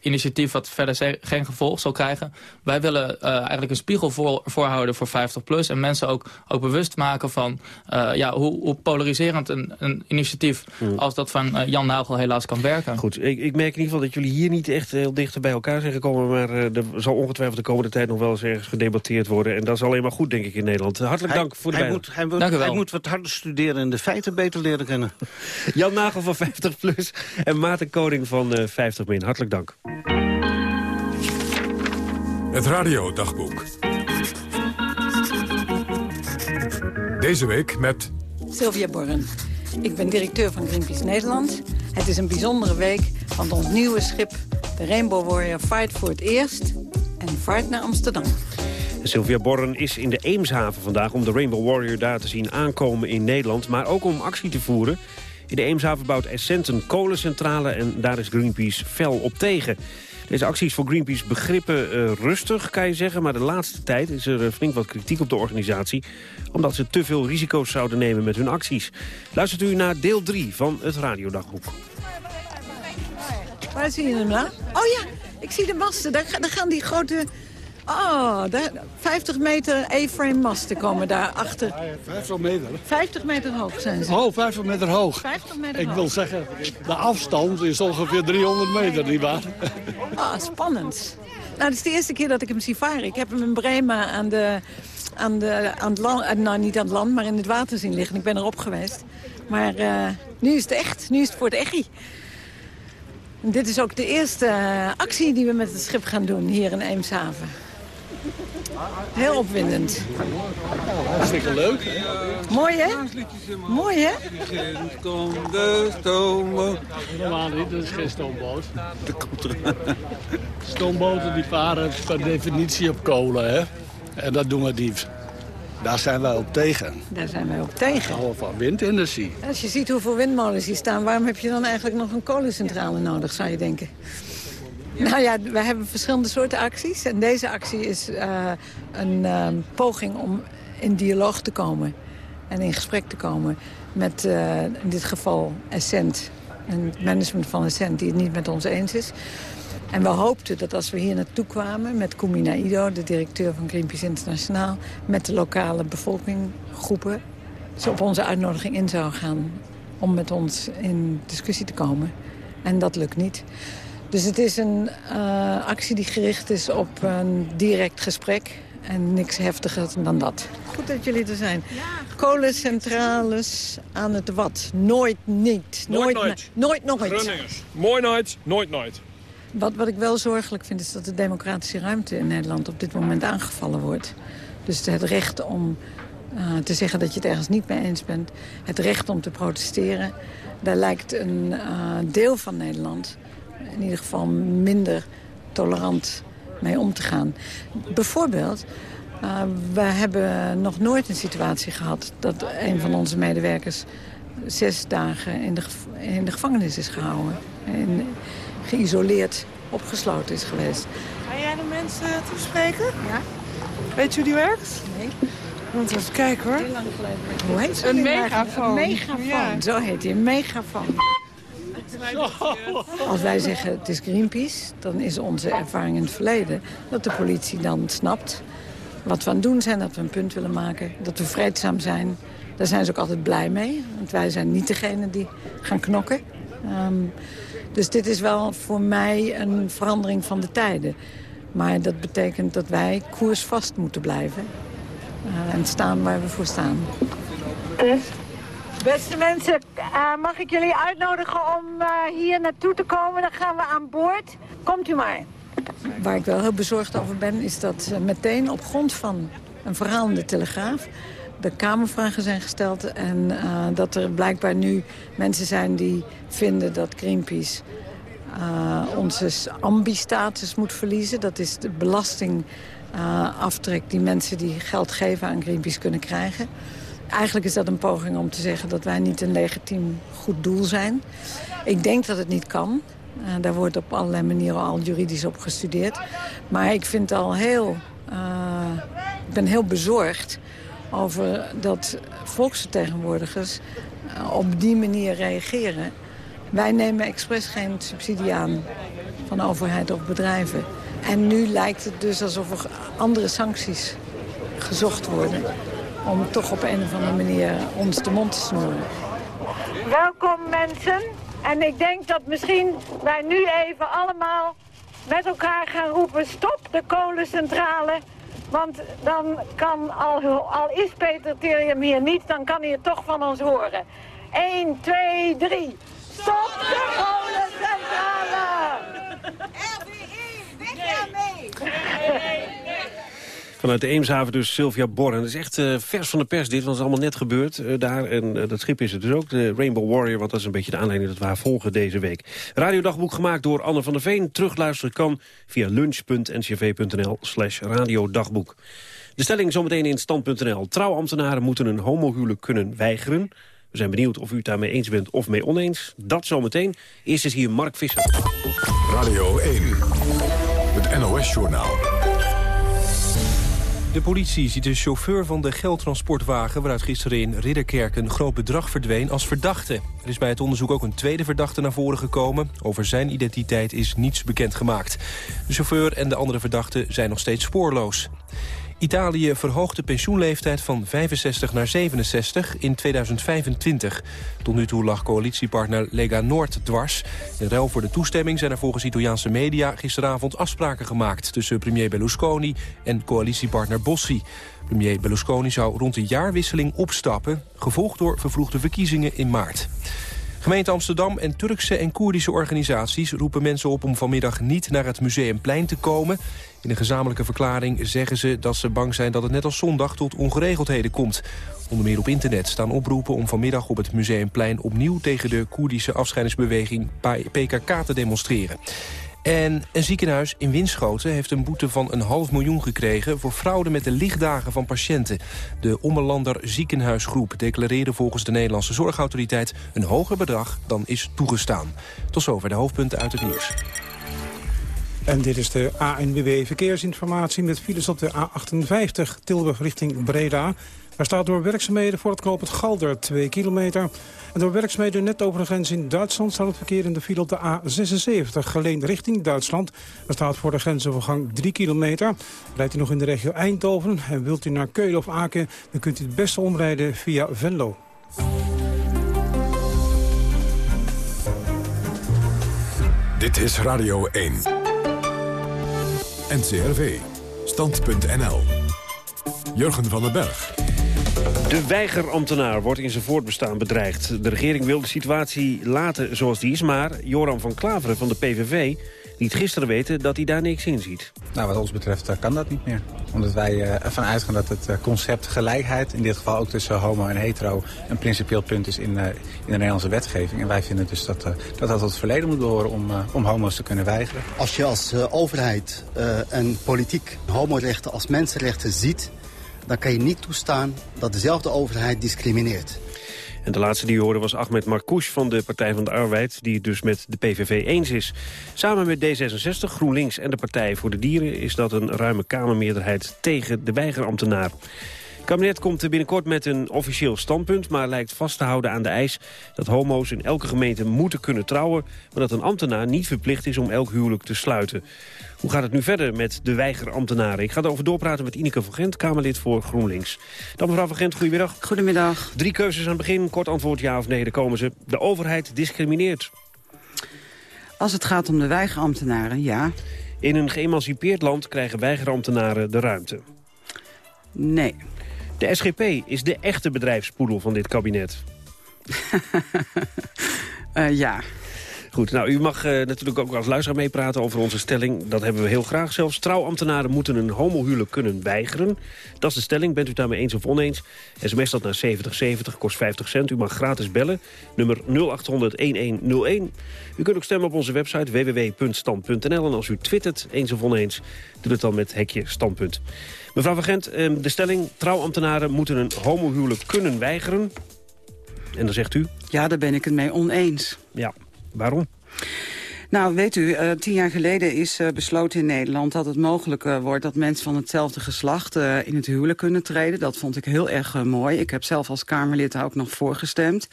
initiatief wat verder geen gevolg zal krijgen. Wij willen eh, eigenlijk een spiegel voor, voorhouden voor 50PLUS en mensen ook, ook bewust maken van eh, ja, hoe, hoe polariserend een, een initiatief als dat van eh, Jan Nagel helaas kan werken. Goed, ik, ik merk in ieder geval dat jullie hier niet echt heel dichter bij elkaar zijn gekomen. Maar eh, er zal ongetwijfeld de komende tijd nog wel eens ergens gedebatteerd worden. En dat is alleen maar goed, denk ik, in Nederland. Hartelijk Hij- dank voor de hij bijdrage. moet, hij, moet, Dank u wel. hij moet wat harder studeren en de feiten beter leren kennen. Jan Nagel van 50PLUS en Maarten Koning van eh 50min. Hartelijk dank. Het radiodagboek. Deze week met Sylvia Borren. Ik ben directeur van Greenpeace Nederland. Het is een bijzondere week, want ons nieuwe schip, de Rainbow Warrior, vaart voor het eerst en vaart naar Amsterdam. Sylvia Borren is in de Eemshaven vandaag om de Rainbow Warrior daar te zien aankomen in Nederland. Maar ook om actie te voeren. In de Eemshaven bouwt Essent een kolencentrale en daar is Greenpeace fel op tegen. Deze actie is voor Greenpeace begrippen eh, rustig, kan je zeggen. Maar de laatste tijd is er eh, flink wat kritiek op de organisatie... omdat ze te veel risico's zouden nemen met hun acties. Luistert u naar deel 3 van het Radiodagboek. Waar zie je hem nou? Oh ja, ik zie de masten. Daar gaan die grote... Oh, daar, 50 meter A-frame masten komen daar achter. 50 meter. 50 meter hoog zijn ze. Oh, 50 meter hoog. 50 meter Ik hoog. wil zeggen, de afstand is ongeveer 300 meter, nietwaar? Ah, spannend. Nou, het is de eerste keer dat ik hem zie varen. Ik heb hem in Bremen aan de, aan de, aan het land, eh, nou niet aan het land, maar in het water zien liggen. Ik ben erop geweest. Maar eh, nu is het echt, nu is het voor het echi. Dit is ook de eerste eh, actie die we met het schip gaan doen hier in Eemshaven. Heel opwindend. Hartstikke leuk. Mooi, hè? Mooi, hè? Komt de stoomboot. Helemaal niet, dat is geen stoomboot. Stoomboten die varen per definitie op kolen, hè. En dat doen we niet. Daar zijn wij op tegen. Daar zijn wij ook tegen. We houden van windenergie. Als je ziet hoeveel windmolens hier staan... waarom heb je dan eigenlijk nog een kolencentrale nodig, zou je denken? Nou ja, we hebben verschillende soorten acties. En deze actie is eh, een eh, poging om in dialoog te komen. En in gesprek te komen met eh, in dit geval Essent. En management van Essent die het niet met ons eens is. En we hoopten dat als we hier naartoe kwamen met Kumina Ido... de directeur van Greenpeace Internationaal... met de lokale bevolkinggroepen... ze op onze uitnodiging in zou gaan om met ons in discussie te komen. En dat lukt niet. Dus het is een eh, actie die gericht is op een direct gesprek... en niks heftiger dan dat. Goed dat jullie er zijn. Kolencentrales aan het wat. Nooit niet. Nooit, nooit. Nooit nooit. Mooi nooit, nooit nooit. Wat, wat ik wel zorgelijk vind is dat de democratische ruimte in Nederland op dit moment aangevallen wordt. Dus het recht om uh, te zeggen dat je het ergens niet mee eens bent. Het recht om te protesteren. Daar lijkt een uh, deel van Nederland in ieder geval minder tolerant mee om te gaan. Bijvoorbeeld, uh, we hebben nog nooit een situatie gehad... dat een van onze medewerkers zes dagen in de, in de gevangenis is gehouden. En geïsoleerd opgesloten is geweest. Ga jij de mensen toespreken? Ja. Weet je hoe die werkt? Nee. Want even kijken hoor. Hoe heet ze? Een megafoon. Een megafoon, ja. zo heet hij. Een megafoon. Als wij zeggen het is Greenpeace, dan is onze ervaring in het verleden... dat de politie dan snapt wat we aan het doen zijn, dat we een punt willen maken... dat we vreedzaam zijn. Daar zijn ze ook altijd blij mee, want wij zijn niet degene die gaan knokken. Um, dus dit is wel voor mij een verandering van de tijden. Maar dat betekent dat wij koersvast moeten blijven. Uh, en staan waar we voor staan. Dus? Beste mensen, uh, mag ik jullie uitnodigen om uh, hier naartoe te komen? Dan gaan we aan boord. Komt u maar. Waar ik wel heel bezorgd over ben, is dat meteen op grond van een verhaal in de Telegraaf... de Kamervragen zijn gesteld en dat er blijkbaar nu mensen zijn die vinden dat Greenpeace... Onze ambi-status moet verliezen. Dat is de belastingaftrek die mensen die geld geven aan Greenpeace kunnen krijgen. Eigenlijk is dat een poging om te zeggen dat wij niet een legitiem goed doel zijn. Ik denk dat het niet kan. Uh, daar wordt op allerlei manieren al juridisch op gestudeerd. Maar ik vind al heel... Uh, ik ben heel bezorgd over dat volksvertegenwoordigers uh, op die manier reageren. Wij nemen expres geen subsidie aan van overheid of bedrijven. En nu lijkt het dus alsof er andere sancties gezocht worden om toch op een of andere manier ons de mond te snoeren. Welkom mensen. En ik denk dat misschien wij nu even allemaal met elkaar gaan roepen... stop de kolencentrale. Want dan kan, al, al is Peter Therium hier niet, dan kan hij het toch van ons horen. 1, 2, 3. Stop de kolencentrale! RWE, weg daarmee! Vanuit de Eemshaven dus Sylvia Bor. En dat is echt uh, vers van de pers dit, want het is allemaal net gebeurd uh, daar. En uh, dat schip is het dus ook, de Rainbow Warrior... want dat is een beetje de aanleiding dat we haar volgen deze week. Radiodagboek gemaakt door Anne van der Veen. Terugluisteren kan via lunch.ncv.nl slash radiodagboek. De stelling zometeen in stand.nl. Trouwambtenaren moeten een homohuwelijk kunnen weigeren. We zijn benieuwd of u het daarmee eens bent of mee oneens. Dat zometeen. Eerst is hier Mark Visser. Radio 1, het NOS-journaal. De politie ziet de chauffeur van de geldtransportwagen... waaruit gisteren in Ridderkerk een groot bedrag verdween als verdachte. Er is bij het onderzoek ook een tweede verdachte naar voren gekomen. Over zijn identiteit is niets bekendgemaakt. De chauffeur en de andere verdachte zijn nog steeds spoorloos. Italië verhoogt de pensioenleeftijd van 65 naar 67 in 2025. Tot nu toe lag coalitiepartner Lega Noord dwars. In ruil voor de toestemming zijn er volgens Italiaanse media... gisteravond afspraken gemaakt tussen premier Berlusconi en coalitiepartner Bossi. Premier Berlusconi zou rond de jaarwisseling opstappen... gevolgd door vervroegde verkiezingen in maart. Gemeente Amsterdam en Turkse en Koerdische organisaties roepen mensen op om vanmiddag niet naar het Museumplein te komen. In een gezamenlijke verklaring zeggen ze dat ze bang zijn dat het net als zondag tot ongeregeldheden komt. Onder meer op internet staan oproepen om vanmiddag op het Museumplein opnieuw tegen de Koerdische afscheidingsbeweging PKK te demonstreren. En een ziekenhuis in Winschoten heeft een boete van een half miljoen gekregen... voor fraude met de lichtdagen van patiënten. De Ommelander Ziekenhuisgroep declareerde volgens de Nederlandse Zorgautoriteit... een hoger bedrag dan is toegestaan. Tot zover de hoofdpunten uit het nieuws. En dit is de ANWB Verkeersinformatie met files op de A58 Tilburg richting Breda. Daar staat door werkzaamheden voor het knooppunt Galder 2 kilometer. En door werkzaamheden net over de grens in Duitsland... staat het verkeer in de file op de A76 geleen richting Duitsland. Daar staat voor de grensovergang 3 kilometer. Rijdt u nog in de regio Eindhoven en wilt u naar Keulen of Aken... dan kunt u het beste omrijden via Venlo. Dit is Radio 1. NCRV. Stand.nl. Jurgen van den Berg. De weigerambtenaar wordt in zijn voortbestaan bedreigd. De regering wil de situatie laten zoals die is, maar Joram van Klaveren van de PVV liet gisteren weten dat hij daar niks in ziet. Nou, wat ons betreft kan dat niet meer. Omdat wij ervan uitgaan dat het concept gelijkheid... in dit geval ook tussen homo en hetero... een principieel punt is in, in de Nederlandse wetgeving. En wij vinden dus dat dat, dat tot het verleden moet behoren om, om homo's te kunnen weigeren. Als je als overheid en politiek homorechten als mensenrechten ziet dan kan je niet toestaan dat dezelfde overheid discrimineert. En de laatste die u hoorde was Ahmed Marcouch van de Partij van de Arbeid... die het dus met de PVV eens is. Samen met D66, GroenLinks en de Partij voor de Dieren... is dat een ruime Kamermeerderheid tegen de weigerambtenaar. Het kabinet komt binnenkort met een officieel standpunt... maar lijkt vast te houden aan de eis dat homo's in elke gemeente moeten kunnen trouwen... maar dat een ambtenaar niet verplicht is om elk huwelijk te sluiten. Hoe gaat het nu verder met de weigerambtenaren? Ik ga erover doorpraten met Ineke van Gent, Kamerlid voor GroenLinks. Dan mevrouw van Gent, goedemiddag. Goedemiddag. Drie keuzes aan het begin, kort antwoord ja of nee, daar komen ze. De overheid discrimineert. Als het gaat om de weigerambtenaren, ja. In een geëmancipeerd land krijgen weigerambtenaren de ruimte. Nee. De SGP is de echte bedrijfspoedel van dit kabinet. uh, ja. Goed, nou, u mag uh, natuurlijk ook als luisteraar meepraten over onze stelling. Dat hebben we heel graag zelfs. Trouwambtenaren moeten een homohuwelijk kunnen weigeren. Dat is de stelling. Bent u daarmee eens of oneens? SMS dat naar 7070, kost 50 cent. U mag gratis bellen. Nummer 0800-1101. U kunt ook stemmen op onze website www.stand.nl. En als u twittert, eens of oneens, doe het dan met hekje standpunt. Mevrouw van Gent, ehm, de stelling... trouwambtenaren moeten een homohuwelijk kunnen weigeren. En dan zegt u? Ja, daar ben ik het mee oneens. Ja, waarom? Nou, weet u, uh, tien jaar geleden is uh, besloten in Nederland dat het mogelijk uh, wordt dat mensen van hetzelfde geslacht in het huwelijk kunnen treden. Dat vond ik heel erg mooi. Ik heb zelf als Kamerlid daar ook nog voorgestemd.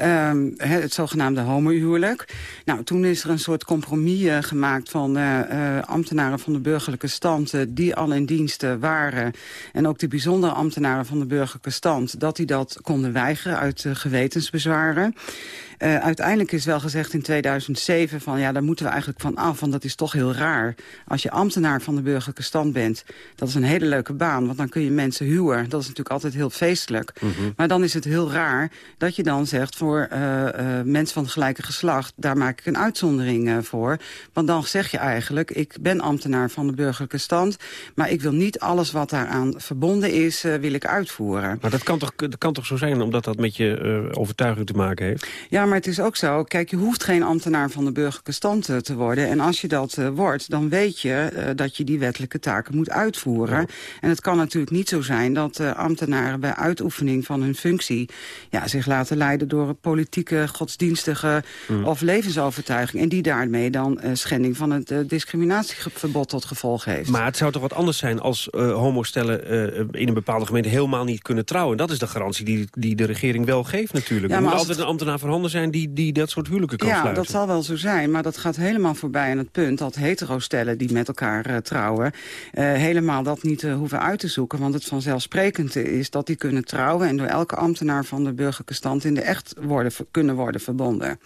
Um, het zogenaamde homohuwelijk. Nou, toen is er een soort compromis gemaakt van ambtenaren van de burgerlijke stand die al in dienst waren. En ook de bijzondere ambtenaren van de burgerlijke stand, dat die dat konden weigeren uit gewetensbezwaren. Uh, uiteindelijk is wel gezegd in 2007 van ja, daar moeten we eigenlijk van af. Want dat is toch heel raar. Als je ambtenaar van de burgerlijke stand bent, dat is een hele leuke baan. Want dan kun je mensen huwen. Dat is natuurlijk altijd heel feestelijk. Mm -hmm. Maar dan is het heel raar dat je dan zegt voor uh, uh, mensen van het gelijke geslacht, daar maak ik een uitzondering voor. Want dan zeg je eigenlijk, ik ben ambtenaar van de burgerlijke stand. Maar ik wil niet alles wat daaraan verbonden is, wil ik uitvoeren. Maar dat kan toch, dat kan toch zo zijn, omdat dat met je overtuiging te maken heeft? Ja, maar het is ook zo, kijk, je hoeft geen ambtenaar van de burgerlijke stand te worden. En als je dat uh, wordt, dan weet je uh, dat je die wettelijke taken moet uitvoeren. Ja. En het kan natuurlijk niet zo zijn dat uh, ambtenaren bij uitoefening van hun functie... Ja, zich laten leiden door een politieke, godsdienstige mm. of levensovertuiging. En die daarmee dan schending van het discriminatieverbod tot gevolg heeft. Maar het zou toch wat anders zijn als homostellen in een bepaalde gemeente helemaal niet kunnen trouwen. Dat is de garantie die, die de regering wel geeft natuurlijk. Ja, er moet altijd een ambtenaar van handen zijn die, die dat soort huwelijken kan ja, sluiten. Ja, dat zal wel zo zijn. Maar dat gaat helemaal voorbij aan het punt dat hetero-stellen die met elkaar uh, trouwen... Uh, helemaal dat niet uh, hoeven uit te zoeken. Want het vanzelfsprekend is dat die kunnen trouwen... en door elke ambtenaar van de burgerlijke stand in de echt worden, kunnen worden verbonden.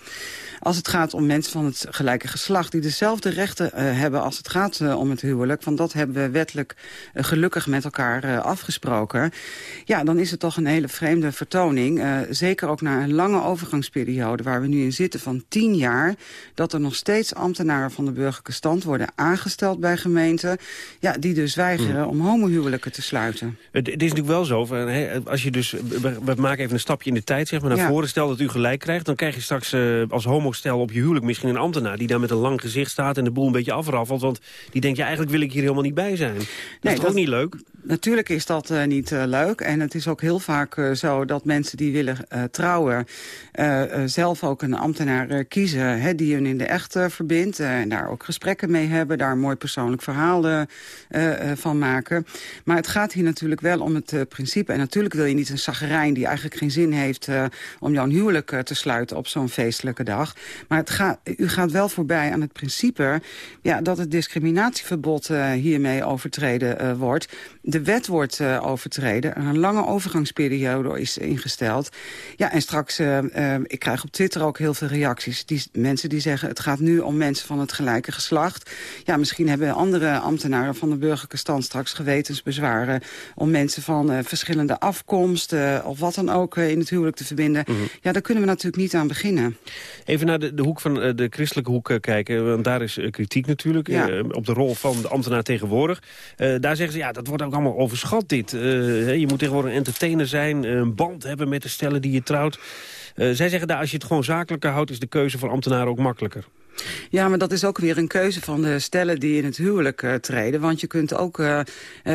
Als het gaat om mensen van het gelijke geslacht... die dezelfde rechten hebben als het gaat om het huwelijk... want dat hebben we wettelijk gelukkig met elkaar afgesproken... ja, dan is het toch een hele vreemde vertoning. zeker ook na een lange overgangsperiode waar we nu in zitten van tien jaar... dat er nog steeds ambtenaren van de burgerlijke stand worden aangesteld bij gemeenten... Ja, die dus weigeren hmm. om homohuwelijken te sluiten. Het, het, is natuurlijk wel zo, als je dus, we maken even een stapje in de tijd zeg maar, naar ja. voren... stel dat u gelijk krijgt, dan krijg je straks uh, als homostel op je huwelijk... misschien een ambtenaar die daar met een lang gezicht staat... en de boel een beetje afraffelt, want die denkt... ja, eigenlijk wil ik hier helemaal niet bij zijn. Dat nee, is ook niet leuk? Natuurlijk is dat uh, niet uh, leuk. En het is ook heel vaak zo dat mensen die willen trouwen... zelf ook een ambtenaar kiezen hè, die hun in de echt verbindt. en daar ook gesprekken mee hebben. Daar een mooi persoonlijk verhaal van maken. Maar het gaat hier natuurlijk wel om het principe. En natuurlijk wil je niet een zagerijn die eigenlijk geen zin heeft... om jouw huwelijk te sluiten op zo'n feestelijke dag. Maar het u gaat wel voorbij aan het principe... Ja, dat het discriminatieverbod hiermee overtreden wordt de wet wordt overtreden. Een lange overgangsperiode is ingesteld. Ja, en straks, ik krijg krijg op Twitter ook heel veel reacties. Die, mensen die zeggen, het gaat nu om mensen van het gelijke geslacht. Ja, misschien hebben andere ambtenaren van de burgerlijke stand straks gewetensbezwaren... om mensen van uh, verschillende afkomsten of wat dan ook in het huwelijk te verbinden. Mhm. Ja, daar kunnen we natuurlijk niet aan beginnen. Even naar de, de hoek van de christelijke hoek kijken, want daar is kritiek natuurlijk... op de rol van de ambtenaar tegenwoordig. daar zeggen ze, ja, dat wordt ook allemaal overschat dit. je moet tegenwoordig een entertainer zijn, een band hebben met de stellen die je trouwt. Uh, zij zeggen daar, als je het gewoon zakelijker houdt... is de keuze voor ambtenaren ook makkelijker. Ja, maar dat is ook weer een keuze van de stellen die in het huwelijk uh, treden. Want je kunt ook uh,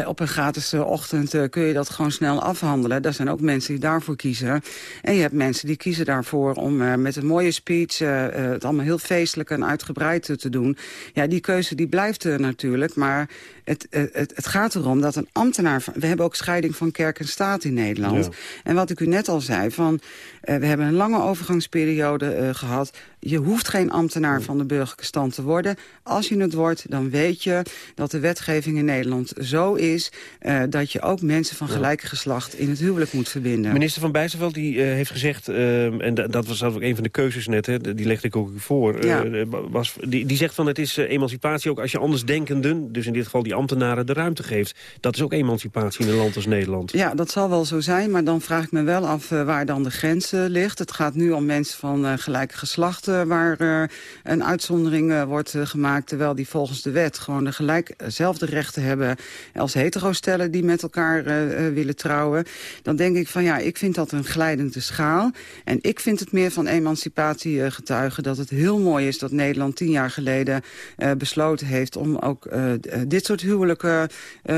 op een gratis ochtend kun je dat gewoon snel afhandelen. Daar zijn ook mensen die daarvoor kiezen. En je hebt mensen die kiezen daarvoor om met een mooie speech... het allemaal heel feestelijk en uitgebreid te doen. Ja, die keuze die blijft natuurlijk. Maar het, het, het, gaat erom dat een ambtenaar... we hebben ook scheiding van kerk en staat in Nederland. En wat ik u net al zei, van, we hebben een lange overgangsperiode gehad je hoeft geen ambtenaar van de burgerlijke stand te worden. Als je het wordt, dan weet je dat de wetgeving in Nederland zo is... Uh, dat je ook mensen van gelijke geslacht in het huwelijk moet verbinden. Minister Van Bijsterveld die, heeft gezegd, en dat was ook een van de keuzes net... Hè, die legde ik ook voor, ja. was, die, die zegt van het is emancipatie ook als je andersdenkenden... dus in dit geval die de ruimte geeft. Dat is ook emancipatie in een land als Nederland. Ja, dat zal wel zo zijn, maar dan vraag ik me wel af waar dan de grens ligt. Het gaat nu om mensen van gelijke geslachten waar een uitzondering wordt gemaakt... terwijl die volgens de wet gewoon de gelijkzelfde rechten hebben... als hetero-stellen die met elkaar willen trouwen. Dan denk ik van ja, ik vind dat een glijdende schaal. En ik vind het meer van emancipatie getuigen... dat het heel mooi is dat Nederland tien jaar geleden besloten heeft... om ook dit soort huwelijken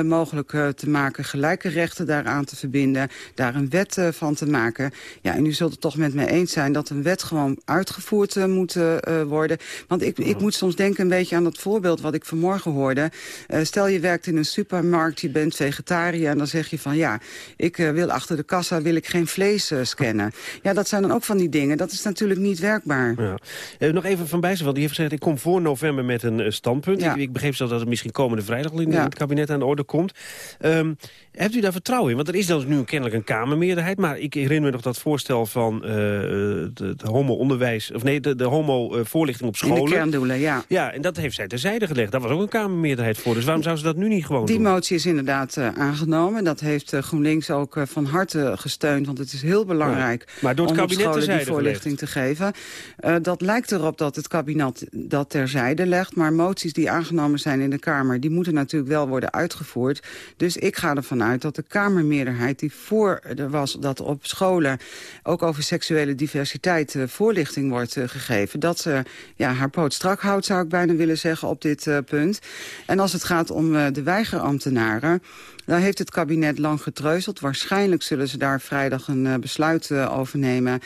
mogelijk te maken... gelijke rechten daaraan te verbinden, daar een wet van te maken. Ja, en u zult het toch met mij eens zijn dat een wet gewoon uitgevoerd moeten uh, worden. Want ik, ik moet soms denken een beetje aan dat voorbeeld wat ik vanmorgen hoorde. Stel je werkt in een supermarkt, je bent vegetariër... en dan zeg je van ja, ik wil achter de kassa wil ik geen vlees scannen. Ja, dat zijn dan ook van die dingen. Dat is natuurlijk niet werkbaar. Ja. nog even van Bijzerveld, die heeft gezegd... ik kom voor november met een standpunt. Ja. Ik, ik, begreep zelfs dat het misschien komende vrijdag in, ja. het kabinet aan de orde komt. Um, hebt u daar vertrouwen in? Want er is dan nu kennelijk een Kamermeerderheid... maar ik herinner me nog dat voorstel van het, het homo-onderwijs... of nee, de, de homo-voorlichting op scholen. In de kerndoelen, ja. Ja, en dat heeft zij terzijde gelegd. Daar was ook een Kamermeerderheid voor. Dus waarom zou ze dat nu niet gewoon Die doen? Die motie is inderdaad uh, aangenomen. Dat heeft uh, GroenLinks ook van harte gesteund. Want het is heel belangrijk ja, maar door het om kabinet op scholen die voorlichting gelegd. te geven. dat lijkt erop dat het kabinet dat terzijde legt. Maar moties die aangenomen zijn in de Kamer... die moeten natuurlijk wel worden uitgevoerd. Dus ik ga ervan uit dat de Kamermeerderheid die voor er was... dat op scholen ook over seksuele diversiteit voorlichting wordt gegeven. Dat ze ja, haar poot strak houdt, zou ik bijna willen zeggen, op dit uh, punt. En als het gaat om de weigerambtenaren... Daar heeft het kabinet lang getreuzeld. Waarschijnlijk zullen ze daar vrijdag een uh, besluit uh, over nemen.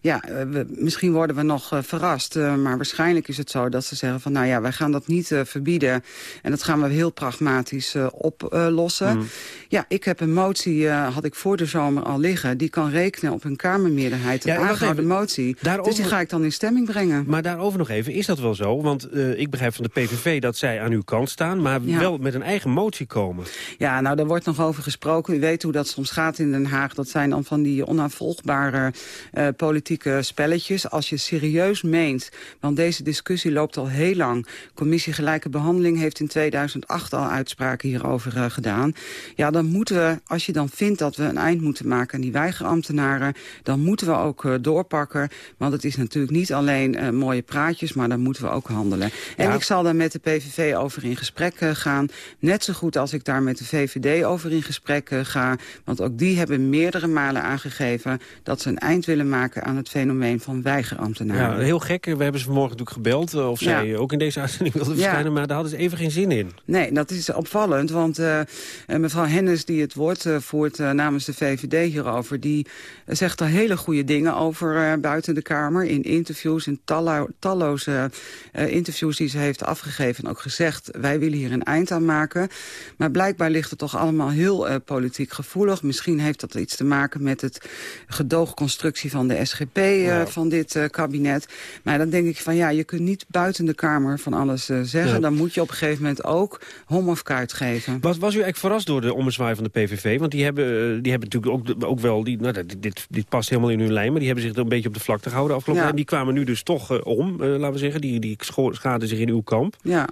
Ja, we, misschien worden we nog verrast. maar waarschijnlijk is het zo dat ze zeggen van... nou ja, wij gaan dat niet verbieden. En dat gaan we heel pragmatisch oplossen. Mm. Ja, ik heb een motie, had ik voor de zomer al liggen... die kan rekenen op een Kamermeerderheid. Een ja, aangehouden motie. Daarover... Dus die ga ik dan in stemming brengen. Maar daarover nog even, is dat wel zo? Want ik begrijp van de PVV dat zij aan uw kant staan... maar ja. wel met een eigen motie komen. Ja, nou, er wordt nog over gesproken. U weet hoe dat soms gaat in Den Haag. Dat zijn dan van die onafvolgbare uh, politieke spelletjes. Als je serieus meent, want deze discussie loopt al heel lang. Commissie Gelijke Behandeling heeft in 2008 al uitspraken hierover uh, gedaan. Ja, dan moeten we, als je dan vindt dat we een eind moeten maken aan die weigerambtenaren... dan moeten we ook uh, doorpakken. Want het is natuurlijk niet alleen mooie praatjes, maar dan moeten we ook handelen. En ik zal daar met de PVV over in gesprek gaan. Net zo goed als ik daar met de VVD over in gesprek ga. Want ook die hebben meerdere malen aangegeven... dat ze een eind willen maken aan het fenomeen van weigerambtenaren. Ja, heel gek. We hebben ze vanmorgen natuurlijk gebeld... Uh, of zij ja. ook in deze uitzending wilden verschijnen... Ja. maar daar hadden ze even geen zin in. Nee, dat is opvallend. Want uh, mevrouw Hennis, die het woord voert namens de VVD hierover... die zegt er hele goede dingen over buiten de Kamer... in interviews, in tallo talloze interviews die ze heeft afgegeven... en ook gezegd, wij willen hier een eind aan maken. Maar blijkbaar ligt er toch allemaal heel uh, politiek gevoelig. Misschien heeft dat iets te maken met het gedoogconstructie van de SGP uh, ja. van dit uh, kabinet. Maar dan denk ik van ja, je kunt niet buiten de Kamer van alles zeggen. Ja. Dan moet je op een gegeven moment ook hom of kuit geven. Was, was u eigenlijk verrast door de ommezwaai van de PVV? Want die hebben, die hebben natuurlijk ook, ook wel, die, nou, dit, dit past helemaal in hun lijn... maar die hebben zich er een beetje op de vlakte gehouden afgelopen. Ja. En die kwamen nu dus toch om, laten we zeggen. Die, die schaden zich in uw kamp. Ja.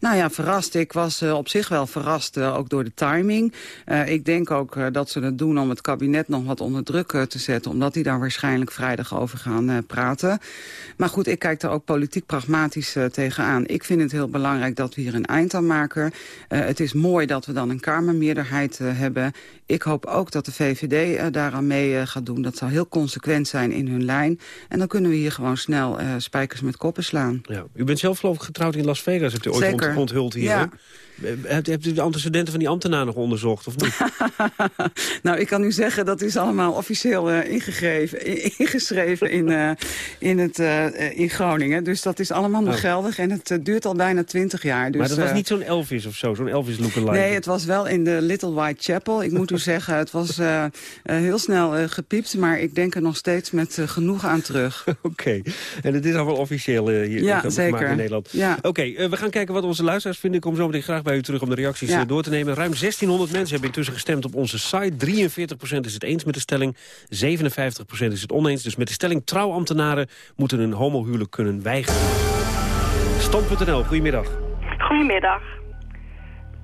Nou ja, verrast. Ik was uh, op zich wel verrast, uh, ook door de timing. Uh, ik denk ook dat ze het doen om het kabinet nog wat onder druk te zetten... omdat die daar waarschijnlijk vrijdag over gaan praten. Maar goed, ik kijk er ook politiek pragmatisch tegenaan. Ik vind het heel belangrijk dat we hier een eind aan maken. het is mooi dat we dan een Kamermeerderheid hebben. Ik hoop ook dat de VVD daaraan mee gaat doen. Dat zal heel consequent zijn in hun lijn. En dan kunnen we hier gewoon snel spijkers met koppen slaan. Ja. U bent zelf geloof ik getrouwd in Las Vegas, hebt u ooit Zeker. onthuld hier. Ja. Hebt, hebt u de antecedenten van die ambtenaar nog onderzocht, of niet? nou, ik kan u zeggen, dat is allemaal officieel uh, ingegeven, ingeschreven in, uh, in, het, uh, in Groningen. Dus dat is allemaal nog oh. geldig en het duurt al bijna twintig jaar. Dus, maar dat was niet zo'n Elvis of zo, zo'n Elvis lookalike? Nee, het was wel in de Little White Chapel. Ik moet u zeggen, het was heel snel gepiept, maar ik denk er nog steeds met genoeg aan terug. Oké, okay. en het is allemaal officieel hier ja, zeker. in Nederland. Ja. Oké, okay, we gaan kijken wat onze luisteraars vinden. Ik kom zo meteen graag bij u terug om de reacties ja. door te nemen. Ruim 1600 mensen hebben intussen gestemd op onze site. 43% is het eens met de stelling, 57% is het oneens. Dus met de stelling trouwambtenaren moeten een homohuwelijk kunnen weigeren. Stand.nl, goedemiddag. Goedemiddag.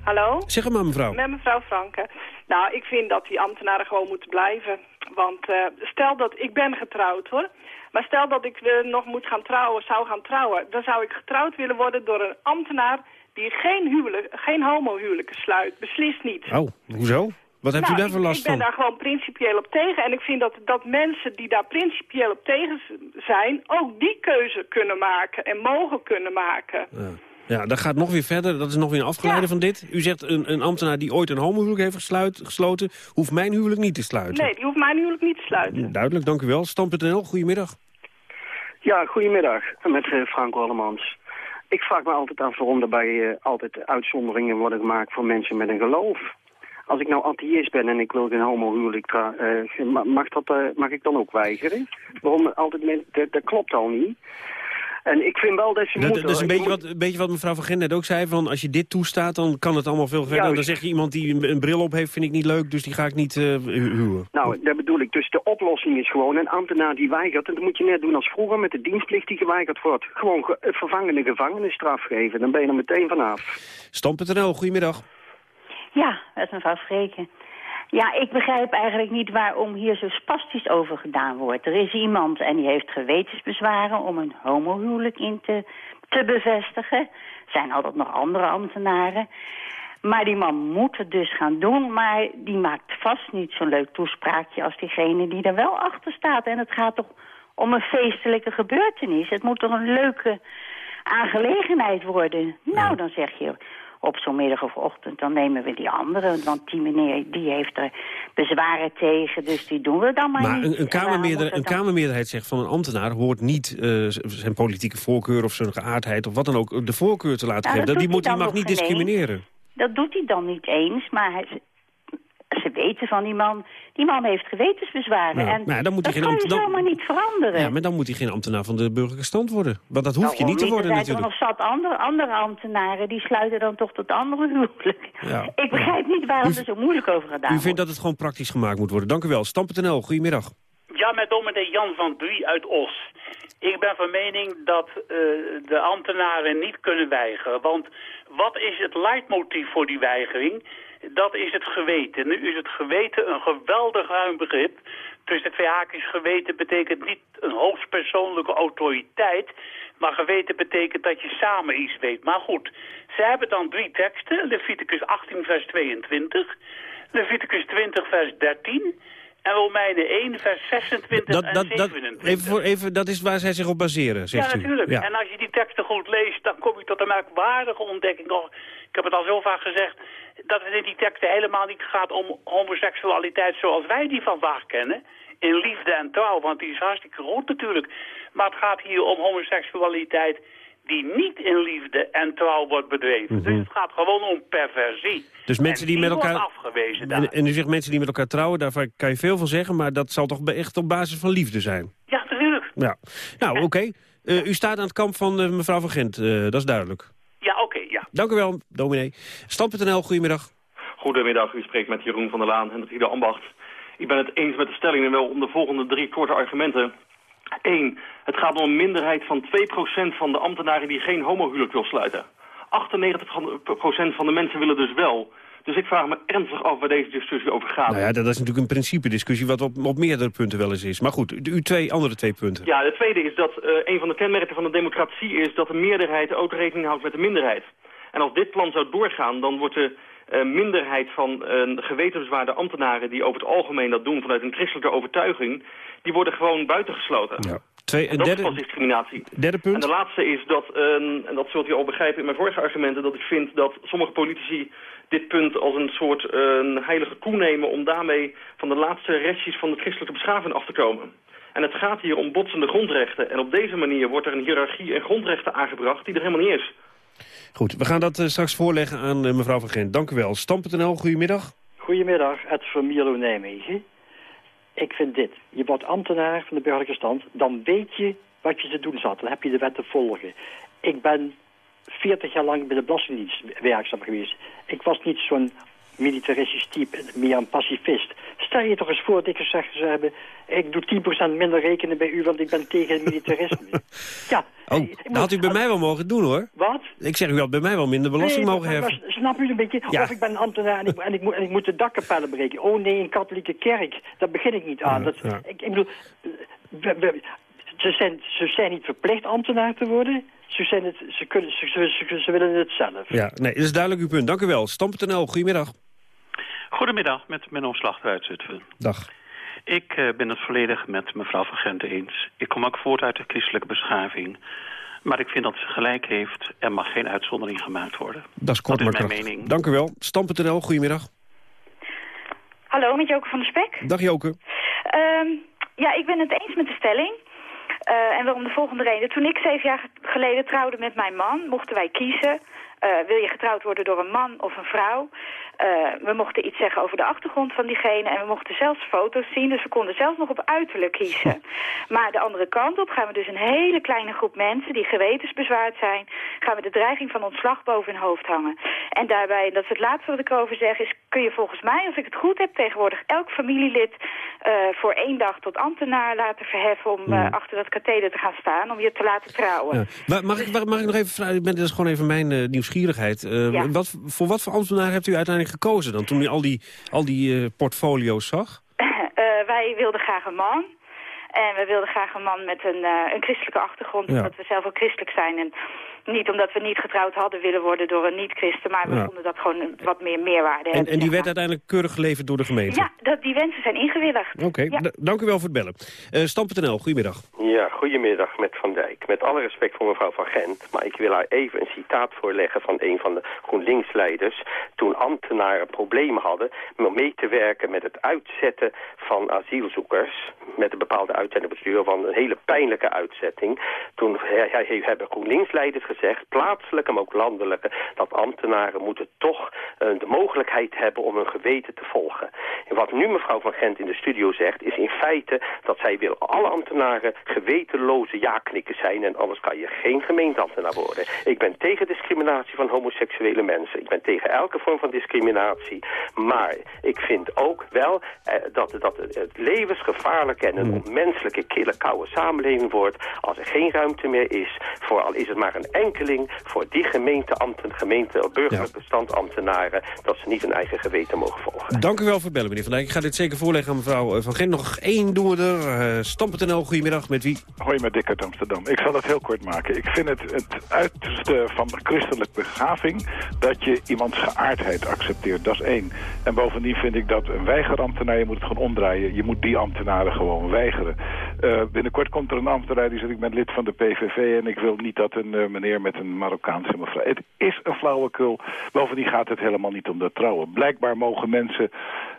Hallo? Zeg maar mevrouw. Met mevrouw Franke. Nou, ik vind dat die ambtenaren gewoon moeten blijven. Want uh, stel dat ik ben getrouwd hoor. Maar stel dat ik uh, nog moet gaan trouwen, zou gaan trouwen. Dan zou ik getrouwd willen worden door een ambtenaar die geen, huwelijk, geen homohuwelijken sluit. Beslist niet. Oh, hoezo? Wat hebt nou, u daarvoor last van? Ik ben daar gewoon principieel op tegen. En ik vind dat, dat mensen die daar principieel op tegen zijn... ook die keuze kunnen maken en mogen kunnen maken. Ja. Ja, dat gaat nog weer verder. Dat is nog weer een afgeleide ja. van dit. U zegt een, een ambtenaar die ooit een homohuwelijk heeft gesluit, gesloten... hoeft mijn huwelijk niet te sluiten. Nee, die hoeft mijn huwelijk niet te sluiten. Duidelijk, dank u wel. Stam.nl, goedemiddag. Ja, goedemiddag. Met uh, Frank Wallemans. Ik vraag me altijd af waarom er bij uh, altijd uitzonderingen worden gemaakt voor mensen met een geloof. Als ik nou atheïst ben en ik wil geen homohuwelijk, uh, mag, dat, uh, mag ik dan ook weigeren? Waarom altijd dat, dat klopt al niet. En ik vind wel dat ze dat, moeten... Dat is een beetje, wat, een beetje wat mevrouw Van Gent net ook zei. Van als je dit toestaat, dan kan het allemaal veel verder. Ja, dan zeg je iemand die een, een, bril op heeft, vind ik niet leuk. Dus die ga ik niet uh, huwen. Nou, dat bedoel ik. Dus de oplossing is gewoon een ambtenaar die weigert. En dat moet je net doen als vroeger met de dienstplicht die geweigerd wordt. Gewoon ge vervangende gevangenisstraf geven. Dan ben je er meteen vanaf. Stam.nl, goedemiddag. Ja, dat is mevrouw Vreken. Ja, ik begrijp eigenlijk niet waarom hier zo spastisch over gedaan wordt. Er is iemand en die heeft gewetensbezwaren om een homohuwelijk in te, te bevestigen. Er zijn altijd nog andere ambtenaren. Maar die man moet het dus gaan doen, maar die maakt vast niet zo'n leuk toespraakje als diegene die er wel achter staat. En het gaat toch om een feestelijke gebeurtenis. Het moet toch een leuke aangelegenheid worden. Nou, dan zeg je, op zo'n middag of ochtend, dan nemen we die andere. Want die meneer die heeft er bezwaren tegen, dus die doen we dan maar, maar niet. Een, een, kamermeerder, een kamermeerderheid zegt van een ambtenaar... hoort niet uh, zijn politieke voorkeur of zijn geaardheid of wat dan ook... de voorkeur te laten nou, geven. Die, moet, die mag niet discrimineren. Dat doet hij dan niet eens, maar hij, ze weten van die man. Die man heeft gewetensbezwaren. Nou, en nou, dan moet dat hij kan geen je zomaar niet veranderen. Ja, maar dan moet hij geen ambtenaar van de burgerlijke stand worden. Want dat hoef nou, je niet te worden natuurlijk. Er zijn nog zat andere, andere ambtenaren, die sluiten dan toch tot andere huwelijk. Ja. Ik begrijp niet waarom u, er zo moeilijk over gedaan U vindt dat het gewoon praktisch gemaakt moet worden. Dank u wel. Stam.nl, goedemiddag. Ja, met dominee Jan van Drie uit Os. Ik ben van mening dat uh, de ambtenaren niet kunnen weigeren. Want wat is het leidmotief voor die weigering? Dat is het geweten. Nu is het geweten een geweldig ruim begrip. Tussen de twee haakjes geweten betekent niet een hoogstpersoonlijke autoriteit... maar geweten betekent dat je samen iets weet. Maar goed, ze hebben dan drie teksten. Leviticus 18 vers 22, Leviticus 20 vers 13... En Romeinen 1, vers 26 dat, en dat, 27. Dat, even voor, even, dat is waar zij zich op baseren, zegt ja, u. natuurlijk. Ja. En als je die teksten goed leest, dan kom je tot een merkwaardige ontdekking. Ik heb het al zo vaak gezegd, dat het in die teksten helemaal niet gaat om homoseksualiteit zoals wij die vandaag kennen. In liefde en trouw, want die is hartstikke goed natuurlijk. Maar het gaat hier om homoseksualiteit die niet in liefde en trouw wordt bedreven. Mhm. Dus het gaat gewoon om perversie. Dus mensen En die met elkaar... afgewezen daar. En, en u zegt mensen die met elkaar trouwen, daar kan je veel van zeggen... maar dat zal toch echt op basis van liefde zijn? Ja, natuurlijk. Ja. Nou, oké. Eh, u staat aan het kamp van eh, mevrouw van Gent, eh, dat is duidelijk. Dank u wel, dominee. Stam.nl, goedemiddag. Goedemiddag, u spreekt met Jeroen van der Laan en de Ambacht. Ik ben het eens met de stelling en wel om de volgende drie korte argumenten. Eén, het gaat om een minderheid van 2% van de ambtenaren die geen homohuwelijk wil sluiten. 98% van de mensen willen dus wel. Dus ik vraag me ernstig af waar deze discussie over gaat. Nou ja, dat is natuurlijk een principe-discussie wat op, op meerdere punten wel eens is. Maar goed, u twee andere twee punten. Ja, het tweede is dat eh, een van de kenmerken van de democratie is dat de meerderheid ook rekening houdt met de minderheid. En als dit plan zou doorgaan, dan wordt de eh, minderheid van eh, gewetenswaarde ambtenaren die over het algemeen dat doen vanuit een christelijke overtuiging, die worden gewoon buitengesloten. Ja. Twee, En dat derde, is pas discriminatie. derde punt? En de laatste is dat, eh, en dat zult u al begrijpen in mijn vorige argumenten, dat ik vind dat sommige politici dit punt als een soort heilige koe nemen om daarmee van de laatste restjes van de christelijke beschaving af te komen. En het gaat hier om botsende grondrechten. En op deze manier wordt er een hiërarchie en grondrechten aangebracht die er helemaal niet is. Goed, we gaan dat eh, straks voorleggen aan eh, mevrouw van. Dank u wel. Stam.nl, goedemiddag. Goedemiddag, Ed van Mierlo Nijmegen. Ik vind dit. Je wordt ambtenaar van de burgerlijke stand, dan weet je wat je te doen zat. Dan heb je de wet te volgen. Ik ben 40 jaar lang bij de Belastingdienst werkzaam geweest. Ik was niet zo'n militaristisch type, meer een pacifist. Stel je toch eens voor dat ik gezegd zou hebben... ik doe 10% minder rekenen bij u, want ik ben tegen het militarisme. ja. Oh, dat had u bij mij wel mogen doen, hoor. Wat? Ik zeg, u had bij mij wel minder belasting Nee, mogen maar Snap u een beetje? Ja. Of ik ben een ambtenaar en ik, en, ik moet, en ik moet de dakkapellen breken. Oh nee, een katholieke kerk. Daar begin ik niet aan. Dat, ja. ik, ik bedoel, we- we- ze, zijn, ze zijn niet verplicht ambtenaar te worden. Ze, zijn het, ze, kunnen, ze, ze, ze, ze willen het zelf. Ja, nee, dat is duidelijk uw punt. Dank u wel. Stam.nl, goedemiddag. Goedemiddag, met Menno Slachter uit Zutphen. Dag. Ik eh, ben het volledig met mevrouw van Gent eens. Ik kom ook voort uit de christelijke beschaving. Maar ik vind dat ze gelijk heeft. Er mag geen uitzondering gemaakt worden. Dat is kort Dat is mijn mening. Dank u wel. Stam.nl, goedemiddag. Hallo, met Joke van der Spek. Dag Joke. Ehm, ja, ik ben het eens met de stelling. Eh, en wel om de volgende reden. Toen ik zeven jaar geleden trouwde met mijn man, mochten wij kiezen. Eh, wil je getrouwd worden door een man of een vrouw? Eh, we mochten iets zeggen over de achtergrond van diegene. En we mochten zelfs foto's zien. Dus we konden zelfs nog op uiterlijk kiezen. Maar de andere kant op gaan we dus een hele kleine groep mensen... die gewetensbezwaard zijn... gaan we de dreiging van ontslag boven hun hoofd hangen. En daarbij, dat is het laatste wat ik erover zeg... is kun je volgens mij, als ik het goed heb... tegenwoordig elk familielid eh, voor één dag tot ambtenaar laten verheffen... om eh, achter dat katheder te gaan staan, om je te laten trouwen. Ja. Maar Mag, ik, mag, ik nog even vragen? Dat is gewoon even mijn eh, nieuwsgierigheid. Ja. wat, voor wat voor ambtenaar hebt u uiteindelijk gekozen dan? Toen u al die, al die portfolio's zag? Wij wilden graag een man. En we wilden graag een man met een, een christelijke achtergrond. Ja. Omdat we zelf ook christelijk zijn. En niet omdat we niet getrouwd hadden willen worden door een niet-christen. Maar we Ja. vonden dat gewoon een- wat meer meerwaarde En, hebben. en die werd uiteindelijk keurig geleverd door de gemeente? Ja, dat, die wensen zijn ingewilligd. Oké, Ja. dank u wel voor het bellen. Eh Stam.nl, goedemiddag. Ja, goedemiddag met Van Dijk. Met alle respect voor mevrouw Van Gent, maar ik wil haar even een citaat voorleggen van een van de GroenLinks-leiders. Toen ambtenaren problemen hadden om mee te werken met het uitzetten van asielzoekers. Met een bepaalde uitzettingsbestuur van een hele pijnlijke uitzetting. Toen hij, hij, hebben GroenLinks-leiders gezegd, plaatselijke, maar ook landelijke, dat ambtenaren moeten toch eh, de mogelijkheid hebben om hun geweten te volgen. En wat nu mevrouw Van Gent in de studio zegt, is in feite dat zij wil alle ambtenaren gewetenloze ja-knikken zijn en anders kan je geen gemeenteambtenaar worden. Ik ben tegen discriminatie van homoseksuele mensen. Ik ben tegen elke vorm van discriminatie. Maar ik vind ook wel eh, dat, dat het levensgevaarlijke en een onmenselijke, kille, koude samenleving wordt als er geen ruimte meer is voor, al is het maar een enkeling, voor die gemeenteambten, gemeente, burgerlijke standambtenaren, dat ze niet hun eigen geweten mogen volgen. Dank u wel voor het bellen, meneer Van Dijk. Ik ga dit zeker voorleggen aan mevrouw eh, Van Gent. Nog één doen we er. Eh, Stam.nl, goedemiddag. Met wie? Hoi, met Dick uit Amsterdam. Ik zal het heel kort maken. Ik vind het het uiterste van de christelijke begaving... dat je iemands geaardheid accepteert. Dat is één. En bovendien vind ik dat een weigerambtenaar... je moet het gewoon omdraaien. Je moet die ambtenaren gewoon weigeren. Eh, binnenkort komt er een ambtenaar die zegt... ik ben lid van de PVV en ik wil niet dat een eh, meneer met een Marokkaanse mevrouw... Het is een flauwekul. Bovendien gaat het helemaal niet om dat trouwen. Blijkbaar mogen mensen...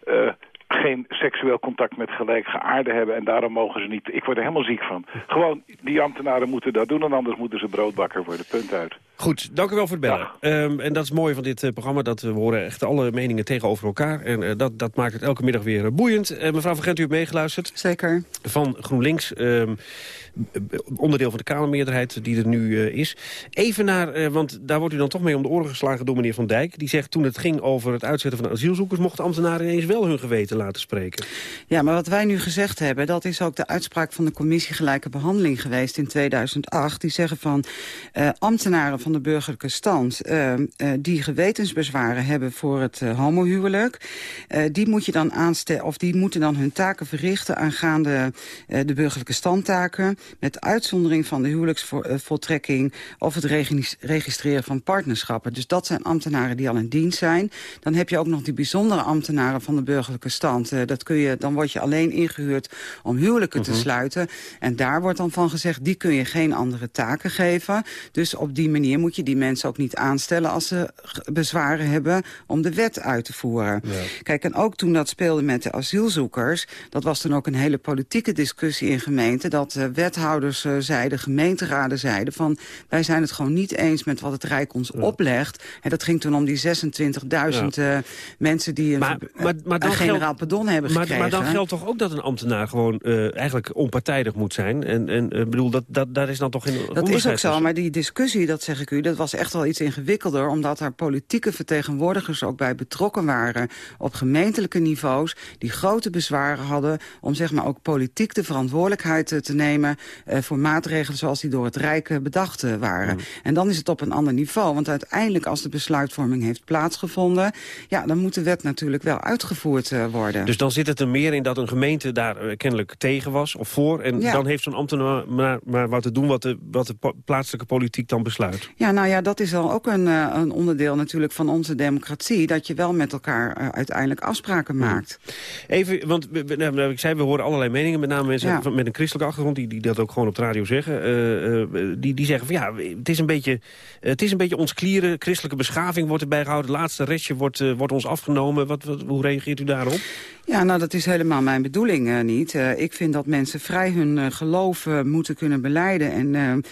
eh, geen seksueel contact met gelijkgeaarden hebben... en daarom mogen ze niet... Ik word er helemaal ziek van. Gewoon, die ambtenaren moeten dat doen... en anders moeten ze broodbakker worden. Punt uit. Goed, dank u wel voor het bellen. Ehm, en dat is mooi van dit eh, programma, dat we horen echt alle meningen tegenover elkaar. En eh, dat, dat maakt het elke middag weer eh, boeiend. mevrouw Van Gent, u hebt meegeluisterd. Zeker. Van GroenLinks, ehm, onderdeel van de Kamermeerderheid die er nu is. Even naar, want daar wordt u dan toch mee om de oren geslagen door meneer Van Dijk. Die zegt toen het ging over het uitzetten van asielzoekers... mochten ambtenaren ineens wel hun geweten laten spreken. Ja, maar wat wij nu gezegd hebben... dat is ook de uitspraak van de Commissie Gelijke Behandeling geweest in 2008. Die zeggen van ambtenaren van de burgerlijke stand... Die gewetensbezwaren hebben voor het homohuwelijk... die moet je dan aanstellen, of die moeten dan hun taken verrichten... aangaande de burgerlijke standtaken... met uitzondering van de huwelijksvoltrekking... of het registreren van partnerschappen. Dus dat zijn ambtenaren die al in dienst zijn. Dan heb je ook nog die bijzondere ambtenaren van de burgerlijke stand. dat kun je, dan word je alleen ingehuurd om huwelijken te mhm. sluiten. En daar wordt dan van gezegd, die kun je geen andere taken geven. Dus op die manier moet je die mensen ook niet aanstellen... als ze bezwaren hebben om de wet uit te voeren. Kijk, en ook toen dat speelde met de asielzoekers... dat was toen ook een hele politieke discussie in gemeenten... dat uh, wethouders uh, zeiden, gemeenteraden zeiden... van wij zijn het gewoon niet eens met wat het Rijk ons oplegt. En dat ging toen om die 26.000 uh, mensen die een, maar, maar, maar dan generaal pardon hebben gekregen. Maar dan geldt toch ook dat een ambtenaar gewoon eigenlijk onpartijdig moet zijn? En, en bedoel, dat, dat, daar is dan toch geen Dat is ook zo, maar die discussie, dat zeg ik u... dat was echt wel iets ingewikkelder... omdat er politieke vertegenwoordigers ook bij betrokken waren... op gemeentelijke niveaus die grote bezwaren hadden... om zeg maar ook politiek de verantwoordelijkheid eh, te nemen... Uh, voor maatregelen zoals die door het Rijk eh, bedacht waren. Mm. En dan is het op een ander niveau. Want uiteindelijk als de besluitvorming heeft plaatsgevonden... ja, dan moet de wet natuurlijk wel uitgevoerd worden. Dus dan zit het er meer in dat een gemeente daar kennelijk tegen was of voor... en ja. dan heeft zo'n ambtenaar maar, maar wat te doen wat de, wat de plaatselijke politiek dan besluit. Ja, nou ja, dat is wel ook een, een onderdeel natuurlijk van onze democratie... dat je wel met elkaar uh, uiteindelijk afspraken maakt. Even, want we, nou, ik zei, we horen allerlei meningen... met name mensen ja. met een christelijke achtergrond... Die, die dat ook gewoon op de radio zeggen. Uh, die, die zeggen van ja, het is een beetje, het is een beetje ons klieren. Christelijke beschaving wordt erbij gehouden. Het laatste restje wordt, wordt ons afgenomen. Wat, wat, hoe reageert u daarop? Ja, nou dat is helemaal mijn bedoeling niet. Ik vind dat mensen vrij hun geloof moeten kunnen beleiden. En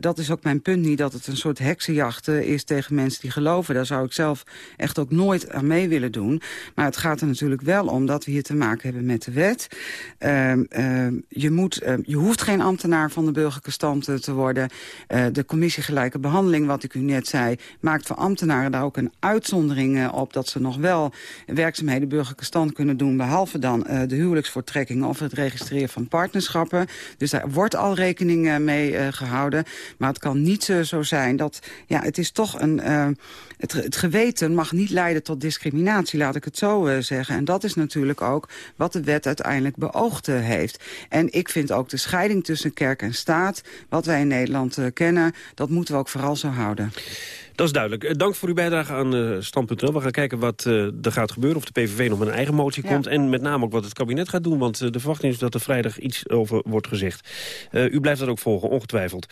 dat is ook mijn punt niet, dat het een soort heksenjacht is tegen mensen die geloven. Daar zou ik zelf echt ook nooit aan mee willen doen. Maar het gaat er natuurlijk wel om dat we hier te maken hebben met de wet. Ehm, ehm, je, moet, ehm, je hoeft geen ambtenaar van de burgerlijke stand te worden. de commissie Gelijke Behandeling, wat ik u net zei... maakt voor ambtenaren daar ook een uitzondering op... dat ze nog wel werkzaamheden burgerlijke stand kunnen doen... behalve dan uh, de huwelijksvoortrekkingen of het registreren van partnerschappen. Dus daar wordt al rekening mee gehouden. Maar het kan niet zo zijn dat... Ja, het is toch een... Het, geweten mag niet leiden tot discriminatie, laat ik het zo zeggen. En dat is natuurlijk ook wat de wet uiteindelijk beoogd heeft. En ik vind ook de scheiding tussen kerk en staat... wat wij in Nederland kennen, dat moeten we ook vooral zo houden. Dat is duidelijk. Eh, dank voor uw bijdrage aan uh, Stand.nl. We gaan kijken wat uh, er gaat gebeuren. Of de PVV nog met een eigen motie komt. En met name ook wat het kabinet gaat doen. Want uh, de verwachting is dat er vrijdag iets over wordt gezegd. u blijft dat ook volgen, ongetwijfeld.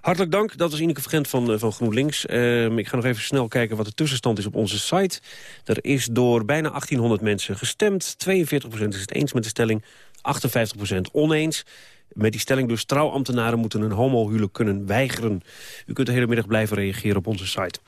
Hartelijk dank. Dat was Ineke Vergent van, van GroenLinks. Ehm, ik ga nog even snel kijken wat de tussenstand is op onze site. Er is door bijna 1800 mensen gestemd. 42% is het eens met de stelling. 58% oneens. Met die stelling dus trouwambtenaren moeten een homohuwelijk kunnen weigeren. U kunt de hele middag blijven reageren op onze site.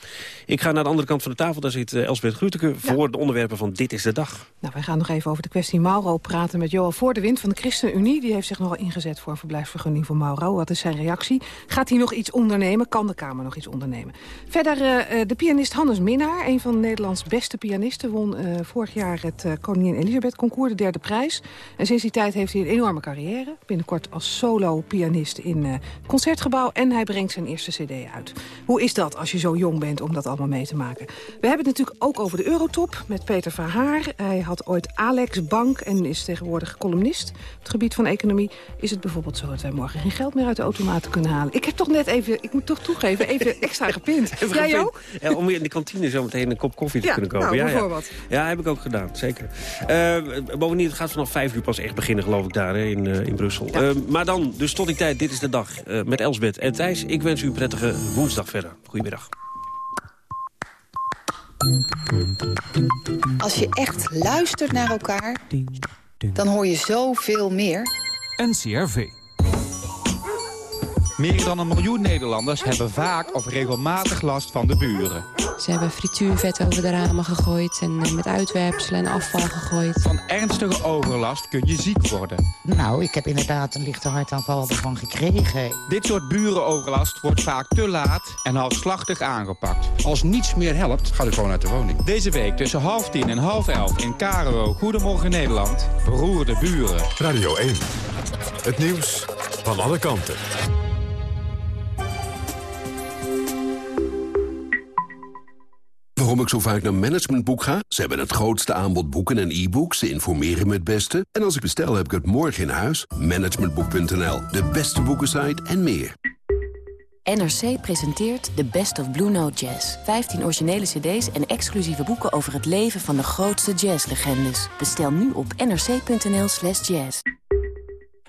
Ik ga naar de andere kant van de tafel. Daar zit uh, Elsbeth Gruteke voor de onderwerpen van Dit is de Dag. Nou, wij gaan nog even over de kwestie Mauro praten met Johan Voordewind van de ChristenUnie. Die heeft zich nogal ingezet voor een verblijfsvergunning voor Mauro. Wat is zijn reactie? Gaat hij nog iets ondernemen? Kan de Kamer nog iets ondernemen? Verder uh, de pianist Hannes Minnaar, een van Nederlands beste pianisten... won uh, vorig jaar het Koningin Elisabeth Concours, de derde prijs. En sinds die tijd heeft hij een enorme carrière. Binnenkort als solo-pianist in uh, Concertgebouw. En hij brengt zijn eerste cd uit. Hoe is dat als je zo jong bent om dat allemaal mee te maken? We hebben het natuurlijk ook over de Eurotop met Peter Verhaar. Hij had ooit Alex Bank en is tegenwoordig columnist. Op het gebied van economie is het bijvoorbeeld zo... dat wij morgen geen geld meer uit de automaten kunnen halen. Ik heb toch net even, ik moet toch toegeven, even extra gepint. Jij ook? Ja, om in de kantine zo meteen een kop koffie te ja, kunnen kopen. Nou, ja, bijvoorbeeld. Ja. ja, heb ik ook gedaan, zeker. Uh, bovendien, het gaat vanaf vijf uur pas echt beginnen, geloof ik, daar hè, in, uh, in Brussel. Ja. Uh, maar dan, dus tot die tijd, dit is de dag uh, met Elsbeth en Thijs. Ik wens u een prettige woensdag verder. Goedemiddag. Als je echt luistert naar elkaar, dan hoor je zoveel meer. NCRV. Meer dan een miljoen Nederlanders hebben vaak of regelmatig last van de buren. Ze hebben frituurvet over de ramen gegooid en eh, met uitwerpselen en afval gegooid. Van ernstige overlast kun je ziek worden. Nou, ik heb inderdaad een lichte hartaanval ervan gekregen. Dit soort burenoverlast wordt vaak te laat en halfslachtig aangepakt. Als niets meer helpt, gaat u gewoon uit de woning. Deze week tussen half tien en half elf in Karo Goedemorgen Nederland. Beroerde buren. Radio 1. Het nieuws van alle kanten. Waarom ik zo vaak naar Managementboek ga? Ze hebben het grootste aanbod boeken en e-books. Ze informeren me het beste. En als ik bestel, heb ik het morgen in huis. Managementboek.nl, de beste boekensite en meer. NRC presenteert The Best of Blue Note Jazz. 15 originele cd's en exclusieve boeken over het leven van de grootste jazzlegendes. Bestel nu op nrc.nl slash jazz.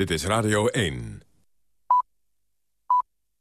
Dit is Radio 1.